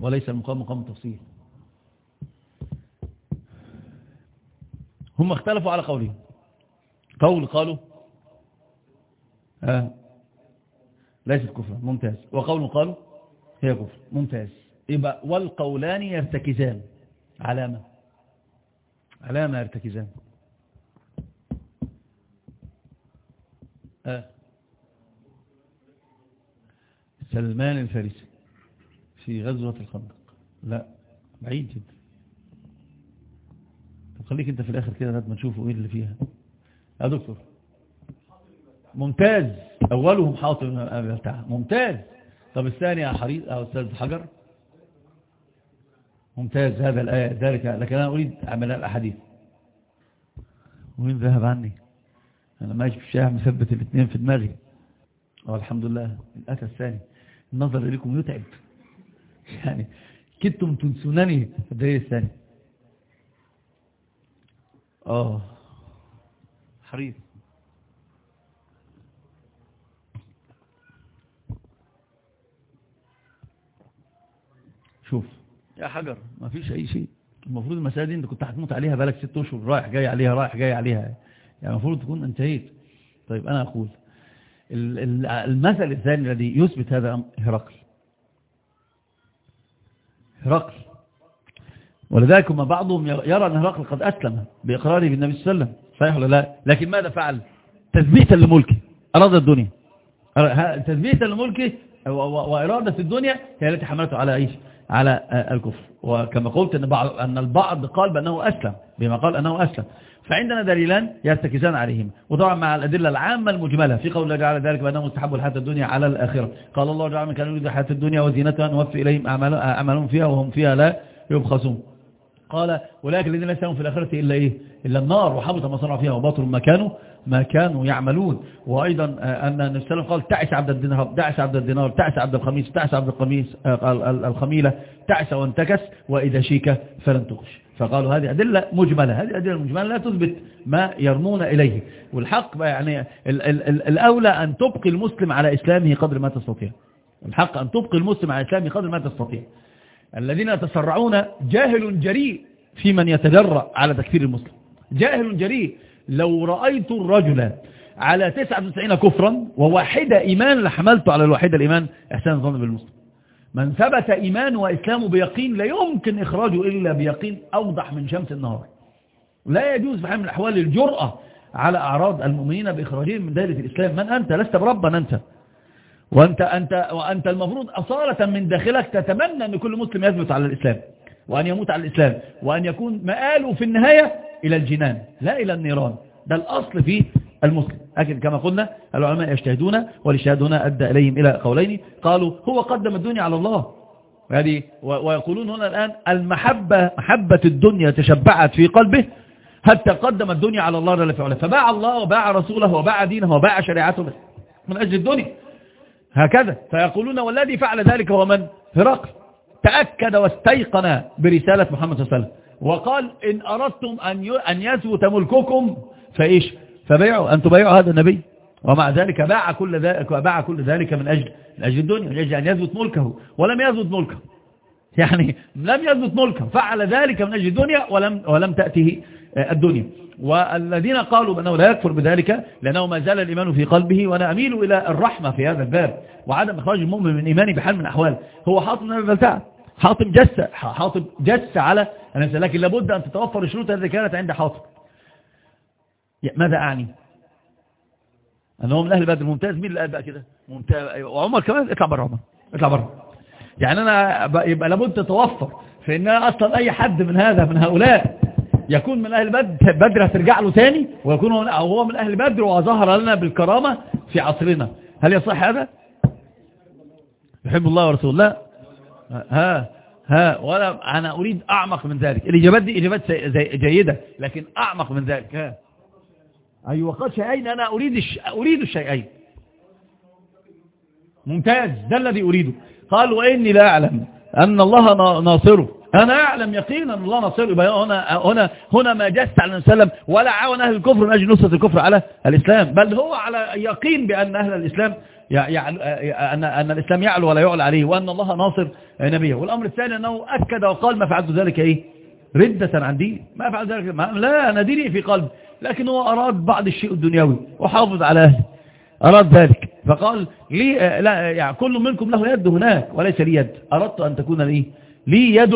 وليس المقام مقام التفصيل. هم اختلفوا على قولهم. قول قالوا آه. ليست كفرا ممتاز. وقول قالوا هي كفر ممتاز. يبقى والقولان يرتكزان. علامة. علامة يرتكزان. آه. سلمان الفارسي في غزوة الخندق. لا بعيد جدا. خليك انت في الآخر كده ما نشوفوا إيه اللي فيها. يا دكتور. ممتاز. أولهم حاطب ممتاز. طب الثاني يا حريص أو أستاذ حجر. ممتاز. هذا الآية ذلك لكن أنا أريد أعمل الأحاديث. وين ذهب عني. أنا ماشي في الشارع مثبت الاثنين في دماغي. والحمد لله. الأتى الثاني. النظر إليكم يتعب. يعني كدتم تنسونني الدليل الثاني. آه. حريص شوف. يا حجر. ما فيش أي شيء. المفروض المسألة دي أنت كنت هتموت عليها بالك ست أشهر رايح جاي عليها رايح جاي عليها. يعني المفروض تكون انتهيت. طيب أنا أقول المثل الثاني الذي يثبت هذا هرقل. هرقل. ولذلك ما بعضهم يرى أن هرقل قد أسلم بإقراره بالنبي صلى الله عليه وسلم. صحيح ولا لا؟ لكن ماذا فعل؟ تثبيتا لملكه أراد الدنيا. تثبيتا لملكه وإرادة الدنيا هي التي حملته على إيش؟ على الكفر. وكما قلت أن, بعض أن البعض قال بأنه أسلم بما قال أنه أسلم. فعندنا دليلان يرتكزان عليهم. وطبعا مع الأدلة العامة المجملة. في قول الله جعل ذلك بأنه مستحب الحياة الدنيا على الآخرة. قال الله جعل من كان يريد الحياة الدنيا وزينتها نوفي إليهم أعمالهم فيها وهم فيها لا يبخسون. قال ولكن الذين ليس لهم في الآخرة إلا إيه؟ إلا النار. وحبط ما صنعوا فيها وباطل ما كانوا ما كانوا يعملون. وأيضا أن النبي صلى قال تعس عبد الدينار تعس عبد الدينار تعس عبد الخميس تعس عبد القميص الخميلة تعس وانتكس وإذا شيك فلن تغش. فقالوا هذه أدلة مجملة هذه أدلة مجملة لا تثبت ما يرمون إليه. والحق يعني ال ال ال الأولى أن تبقي المسلم على إسلامه قدر ما تستطيع. الحق أن تبقي المسلم على إسلامه قدر ما تستطيع. الذين يتسرعون جاهل جريء في من يتجرأ على تكفير المسلم. جاهل جريء. لو رأيت الرجل على 99 كفرا وواحدة إيمان لحملته على الواحدة الإيمان إحسان الظن بالمسلم. من ثبت إيمان وإسلامه بيقين لا يمكن إخراجه إلا بيقين أوضح من شمس النهار. لا يجوز في حال من الأحوال الجرأة على أعراض المؤمنين بإخراجهم من دائرة الإسلام. من أنت؟ لست بربا أنت. وأنت, أنت وأنت المفروض أصالة من داخلك تتمنى أن كل مسلم يثبت على الإسلام وأن يموت على الإسلام وأن يكون مآله في النهاية إلى الجنان لا إلى النيران ده الأصل في المسلم لكن كما قلنا العلماء يجتهدون والاجتهاد هنا أدى إليهم إلى قولين قالوا هو قدم الدنيا على الله ويقولون هنا الآن المحبة محبة الدنيا تشبعت في قلبه حتى قدم الدنيا على الله جل فباع الله وباع رسوله وباع دينه وباع شريعته من أجل الدنيا هكذا. فيقولون والذي فعل ذلك هو من؟ هرقل. تأكد واستيقن برسالة محمد صلى الله عليه وسلم. وقال إن أردتم أن يثبت ملككم فإيش؟ فبيعوا. أن تبيعوا هذا النبي. ومع ذلك باع كل ذلك باع كل ذلك من أجل من أجل الدنيا من أجل أن يثبت ملكه. ولم يثبت ملكه. يعني لم يثبت ملكه. فعل ذلك من أجل الدنيا ولم ولم تأته الدنيا. والذين قالوا بأنه لا يكفر بذلك لأنه ما زال الإيمان في قلبه وأنا أميل إلى الرحمة في هذا الباب وعدم إخراج المؤمن من إيماني بحال من الأحوال. هو حاطم من البلتاع حاطم جس حاطم جس على النفس لكن لابد أن تتوفر الشروط التي كانت عند حاطم. ماذا أعني؟ أنه من أهل بدر ممتاز مين اللي قال بقى كده؟ ممتاز وعمر كمان؟ اطلع بره عمر. اطلع بره يعني أنا يبقى لابد تتوفر فإن أصلا أي حد من هذا من هؤلاء يكون من أهل بدر بدر هترجع له تاني ويكون هو من أهل بدر وظهر لنا بالكرامة في عصرنا. هل يصح هذا؟ يحب الله ورسول الله ها ها ولا أنا أريد أعمق من ذلك. الإجابات دي إجابات جيدة لكن أعمق من ذلك. ها. أيوة قد شيئين أنا أريد الش... أريد الشيئين. ممتاز ده الذي أريده. قال وإني لا أعلم أن الله ناصره. أنا أعلم يقينا الله ناصره يبقى هنا, هنا, هنا ما جست على وسلم ولا عاون أهل الكفر من أجل نصرة الكفر على الإسلام بل هو على يقين بأن أهل الإسلام أن, أن الإسلام يعلو ولا يعلى عليه وأن الله ناصر نبيه. والأمر الثاني أنه أكد وقال ما فعلت ذلك إيه؟ ردة عن دين ما فعلت ذلك ما لا أنا ديني في قلبي لكن هو أراد بعض الشيء الدنيوي وحافظ على أهله أراد ذلك. فقال لي لا يعني كل منكم له يد هناك وليس لي يد. أردت أن تكون لي لي يد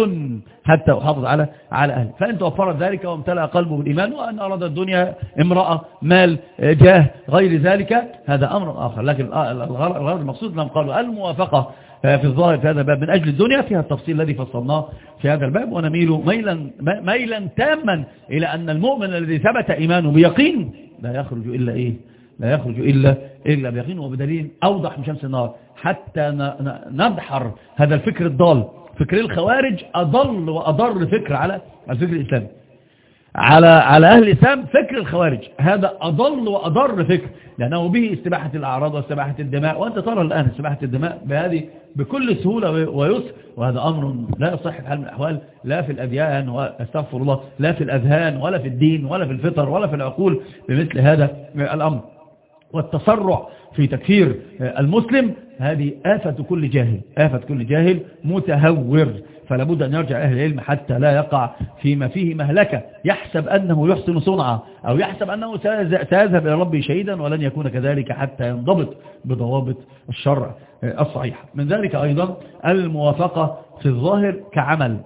حتى أحافظ على على أهل فإن توفرت ذلك وامتلأ قلبه بالإيمان وأن أراد الدنيا امرأة مال جاه غير ذلك هذا أمر آخر. لكن الغرض المقصود لهم قالوا الموافقة في الظاهر في هذا الباب من أجل الدنيا فيها التفصيل الذي فصلناه في هذا الباب. ونميل ميلا, ميلا تاما إلى أن المؤمن الذي ثبت إيمانه بيقين لا يخرج إلا إيه؟ لا يخرج إلا, إلا بيقين. وبدليل أوضح من شمس النار حتى ندحر هذا الفكر الضال. فكر الخوارج أضل وأضر فكر على الفكر الإسلامي. على على أهل الإسلام فكر الخوارج. هذا أضل وأضر فكر. لأنه به استباحة الأعراض واستباحة الدماء. وأنت ترى الآن استباحة الدماء بهذه بكل سهولة ويسر. وهذا أمر لا يصح في حال من الأحوال. لا في الأديان واستغفر الله. لا في الأذهان ولا في الدين ولا في الفطر ولا في العقول بمثل هذا الأمر. والتسرع في تكفير المسلم هذه آفة كل جاهل آفة كل جاهل متهور فلا بد أن يرجع أهل العلم حتى لا يقع فيما فيه مهلكة. يحسب أنه يحسن صنعة أو يحسب أنه سيذهب إلى ربه شهيدا ولن يكون كذلك حتى ينضبط بضوابط الشرع الصحيح من ذلك أيضا الموافقة في الظاهر كعمل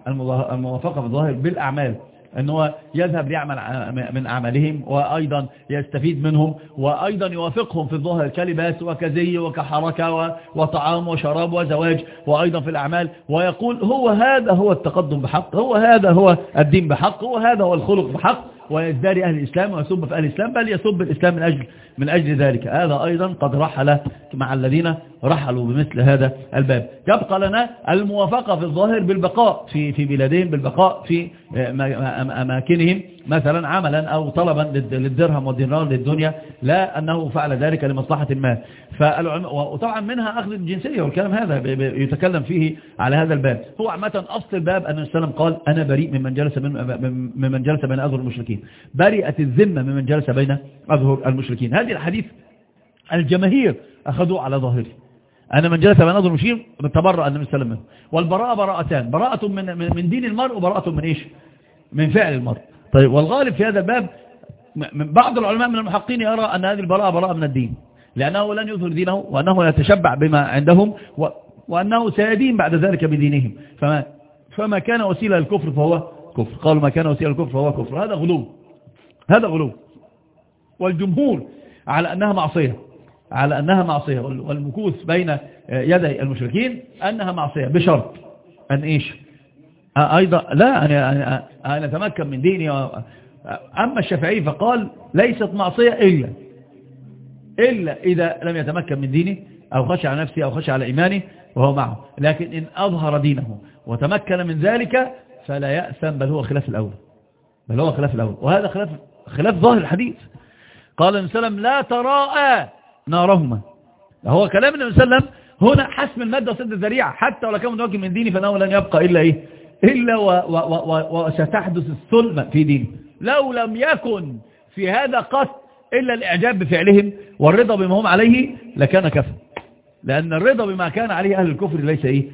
الموافقة في الظاهر بالأعمال. أنه يذهب ليعمل من أعمالهم وأيضا يستفيد منهم وأيضا يوافقهم في الظهر كلباس وكزي وكحركة وطعام وشراب وزواج وأيضا في الأعمال ويقول هو هذا هو التقدم بحق هو هذا هو الدين بحق هو هذا هو الخلق بحق. ويزدري أهل الإسلام ويسب في أهل الإسلام بل يسب الإسلام من أجل, من أجل ذلك. هذا أيضا قد رحل مع الذين رحلوا بمثل هذا الباب. يبقى لنا الموافقة في الظاهر بالبقاء في, في بلادهم بالبقاء في أماكنهم. مثلا عملا أو طلبا للدرهم والدينار للدنيا لا أنه فعل ذلك لمصلحة ما. وطبعا منها أخذ الجنسية والكلام هذا يتكلم فيه على هذا الباب. هو عامة أصل الباب أن السلام قال أنا بريء ممن جلس من ممن جلس بين أظهر المشركين. برئت الذمة ممن جلس بين أظهر المشركين. هذه الحديث الجماهير أخذوا على ظاهره. أنا من جلس بين أظهر المشركين تبرأ النبي صلى الله عليه وسلم. والبراءة براءتان. براءة من, من دين المرء وبراءة من إيش؟ من فعل المرء. طيب والغالب في هذا الباب من بعض العلماء من المحقين يرى أن هذه البراءة براءة من الدين لأنه لن يظهر دينه وأنه يتشبع بما عندهم وأنه سيدين بعد ذلك بدينهم. فما, فما كان وسيلة للكفر فهو كفر. قالوا ما كان وسيلة للكفر فهو كفر. هذا غلو. هذا غلو. والجمهور على أنها معصية. على أنها معصية. والمكوث بين يدي المشركين أنها معصية. بشرط أن إيش؟ أيضا لا أنا, أنا أتمكن من ديني. أما الشافعي فقال ليست معصية إلا إلا إذا لم يتمكن من دينه أو خشى على نفسه أو خشى على إيمانه وهو معه. لكن إن أظهر دينه وتمكن من ذلك فلا يأثم بل هو خلاف الأول. بل هو خلاف الأول. وهذا خلاف, خلاف ظاهر الحديث. قال النبي صلى الله عليه وسلم لا تراءى نارهما. هو كلام النبي صلى الله عليه وسلم هنا حسم المادة وسد الذريعة. حتى ولو كان متوكل من ديني فإنه لن يبقى إلا إيه؟ إلا وستحدث الثلمة في دينه. لو لم يكن في هذا قصد إلا الإعجاب بفعلهم والرضا بما هم عليه لكان كفر. لأن الرضا بما كان عليه أهل الكفر ليس إيه؟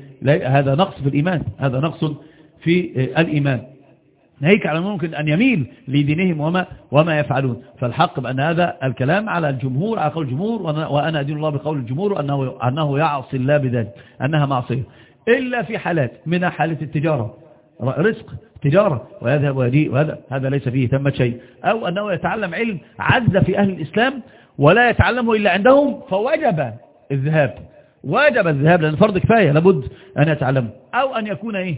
هذا نقص في الإيمان. هذا نقص في الإيمان. ناهيك على ممكن أن يميل لدينهم وما, وما يفعلون. فالحق بأن هذا الكلام على الجمهور على قول الجمهور وأنا أدين الله بقول الجمهور أنه, أنه يعصي الله بذلك أنها معصية. إلا في حالات من حالة التجارة. رزق تجارة ويذهب ويجيء وهذا هذا ليس فيه ثمة شيء. أو أنه يتعلم علم عز في أهل الإسلام ولا يتعلمه إلا عندهم فوجب الذهاب. وجب الذهاب لأن فرض كفاية لابد أن يتعلمه. أو أن يكون إيه؟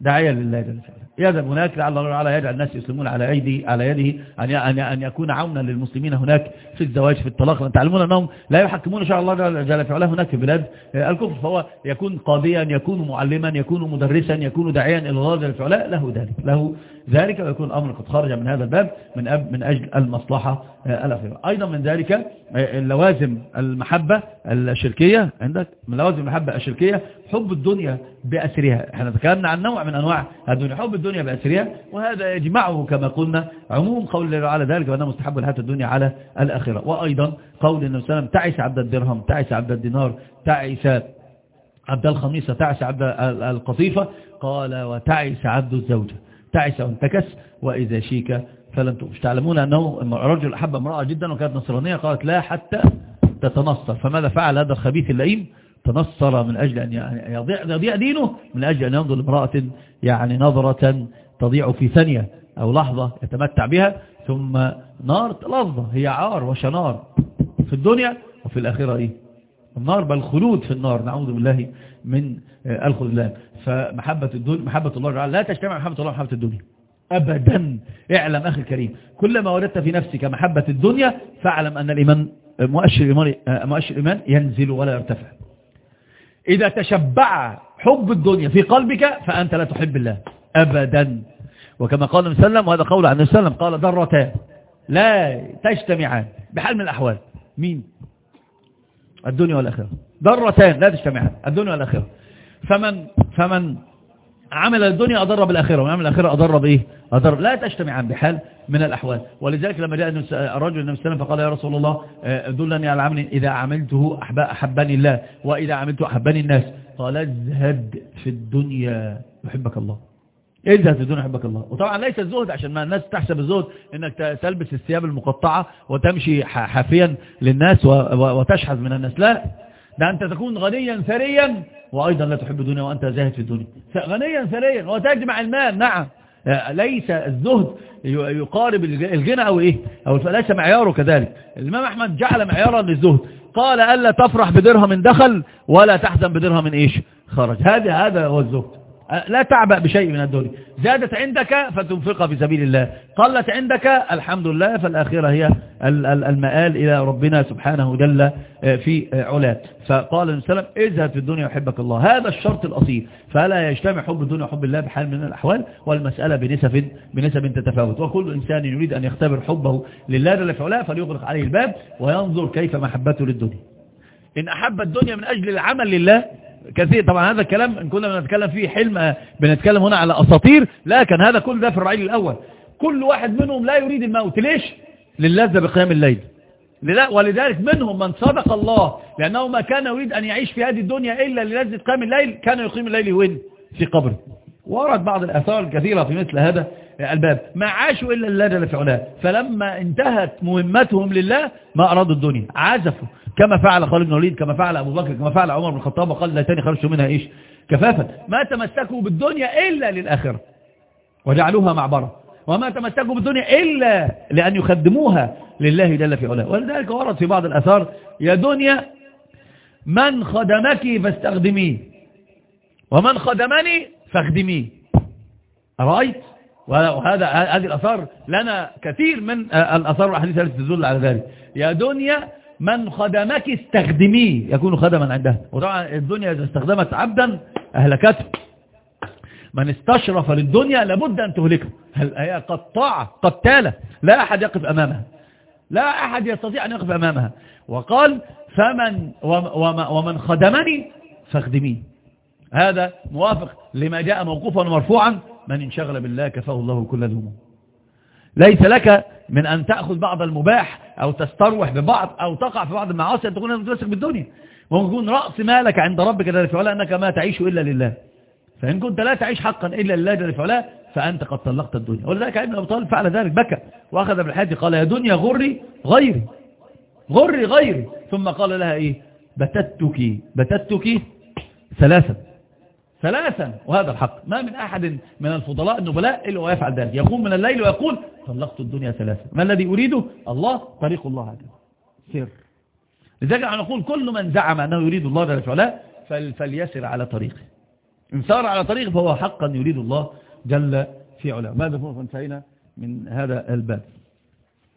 داعيا لله جل وعلا. يذهب هناك لعل الله تعالى يجعل الناس يسلمون على أيدي على يده أن أن يكون عونا للمسلمين هناك في الزواج في الطلاق. لأن تعلمون أنهم لا يحكمون شاء الله جل وعلا هناك في بلاد الكفر فهو يكون قاضيا يكون معلما يكون مدرسا يكون داعيا إلى الله جل وعلا. له ذلك له ذلك ويكون الأمر قد خرج من هذا الباب من أب من أجل المصلحة الأخيرة. أيضا من ذلك اللوازم المحبة الشركية. عندك؟ من لوازم المحبة الشركية حب الدنيا بأسرها. إحنا تكلمنا عن نوع من أنواع الدنيا حب الدنيا بأسرها وهذا يجمعه كما قلنا عموم قول الله على ذلك وأنه مستحب الحياة الدنيا على الآخرة وأيضا قول النبي صلى الله عليه وسلم تعس عبد الدرهم تعس عبد الدينار تعس عبد الخميسة تعس عبد القطيفة قال وتعس عبد الزوجة. تعس وانتكس وإذا شيك فلم تؤش تعلمون أنه الرجل أحب امرأة جدا وكانت نصرانية قالت لا حتى تتنصر. فماذا فعل هذا الخبيث اللئيم؟ تنصر من أجل أن يضيع, دينه من أجل أن ينظر لامرأة يعني نظرة تضيع في ثانية أو لحظة يتمتع بها. ثم نار لحظة هي عار وشنار في الدنيا وفي الآخرة إيه؟ النار بل خلود في النار نعوذ بالله من الخذلان. فمحبة الدنيا محبة الله تعالى لا تجتمع محبة الله ومحبة الدنيا. أبدا. اعلم أخي الكريم. كلما وجدت في نفسك محبة الدنيا فاعلم أن الإيمان مؤشر الإيمان, مؤشر الإيمان ينزل ولا يرتفع. إذا تشبع حب الدنيا في قلبك فأنت لا تحب الله. أبدا. وكما قال النبي صلى الله عليه وسلم وهذا قول عن النبي صلى الله عليه وسلم قال ضرتان لا تجتمعان بحال من الأحوال. مين؟ الدنيا والآخرة. ضرتان لا تجتمعان الدنيا والآخرة. فمن فمن عمل الدنيا أضر بالآخرة وعمل الآخرة أضر بإيه؟ أضر لا تجتمعان بحال من الأحوال. ولذلك لما جاء الرجل النبي صلى فقال يا رسول الله آه، دلني على عمل إذا عملته أحبني الله وإذا عملته أحبني الناس. قال ازهد في الدنيا يحبك الله. في الدنيا يحبك الله؟ وطبعا ليس الزهد عشان ما الناس تحسب الزهد إنك تلبس الثياب المقطعة وتمشي حافيا للناس وتشحذ من الناس. لا ده أنت تكون غنيا ثريا وأيضا لا تحب الدنيا وأنت زاهد في الدنيا. غنيا ثريا وتجمع المال. نعم. ليس الزهد يقارب الغنى أو إيه؟ أو ليس معياره كذلك. الإمام أحمد جعل معيارا للزهد. قال ألا تفرح بدرهم دخل ولا تحزن بدرهم إيش خرج. هذا هذا هو الزهد. لا تعبأ بشيء من الدنيا زادت عندك فتنفقها في سبيل الله. قلت عندك الحمد لله فالآخرة هي المآل إلى ربنا سبحانه جل آه، في آه، علاه. فقال النبي صلى الله عليه وسلم اذهب في الدنيا يحبك الله. هذا الشرط الأصيل. فلا يجتمع حب الدنيا وحب الله بحال من الأحوال والمسألة بنسب بنسب تتفاوت. وكل إنسان يريد أن يختبر حبه لله جل في علاه فليغلق عليه الباب وينظر كيف محبته للدنيا. إن أحب الدنيا من أجل العمل لله كثير. طبعا هذا الكلام إن كنا بنتكلم فيه حلم بنتكلم هنا على أساطير لكن هذا كل ده في الرعيل الأول. كل واحد منهم لا يريد الموت. ليش؟ للذة بقيام الليل. ولذلك منهم من صدق الله لأنه ما كان يريد أن يعيش في هذه الدنيا إلا للذة قيام الليل كان يقيم الليل وين؟ في قبره. ورد بعض الأثار الكثيرة في مثل هذا الباب. ما عاشوا إلا لله جل في علاه فلما انتهت مهمتهم لله ما أرادوا الدنيا. عزفوا. كما فعل خالد بن الوليد كما فعل أبو بكر كما فعل عمر بن الخطاب وقال لا تاني خرجوا منها إيش؟ كفافا. ما تمسكوا بالدنيا إلا للآخرة. وجعلوها معبرة. وما تمسكوا بالدنيا إلا لأن يخدموها لله جل في علاه. ولذلك ورد في بعض الأثار يا دنيا من خدمك فاستخدميه ومن خدمني فاخدميه رأيت؟ وهذا هذه الأثار لنا كثير من الأثار والأحاديث التي تدل على ذلك. يا دنيا من خدمك استخدميه يكون خدما عندها. وطبعا الدنيا إذا استخدمت عبدا أهلكته. من استشرف للدنيا لابد أن تهلكه. هي قطاعة؟ قتالة. لا أحد يقف أمامها. لا أحد يستطيع أن يقف أمامها. وقال فمن ومن خدمني فاخدميه. هذا موافق لما جاء موقوفا ومرفوعا. من انشغل بالله كفاه الله كل ذنوب ليس لك من أن تأخذ بعض المباح أو تستروح ببعض أو تقع في بعض المعاصي أن تكون متمسك بالدنيا. ممكن يكون رأس مالك عند ربك جل في أنك ما تعيش إلا لله. فإن كنت لا تعيش حقا إلا لله جل في فأنت قد طلقت الدنيا. ولذلك ابن أبو طالب فعل ذلك بكى وأخذ بالحياة قال يا دنيا غري غيري غري غيري. ثم قال لها إيه؟ بتتك بتتك ثلاثا. ثلاثا وهذا الحق. ما من أحد من الفضلاء النبلاء إلا ويفعل ذلك. يقوم من الليل ويقول طلقت الدنيا ثلاثا. ما الذي أريده؟ الله طريق الله هكذا سر. لذلك نقول كل من زعم أنه يريد الله جل وعلا فليسر على طريقه. إن سار على طريقه فهو حقا يريد الله جل في علاه. ماذا فانتهينا من هذا الباب.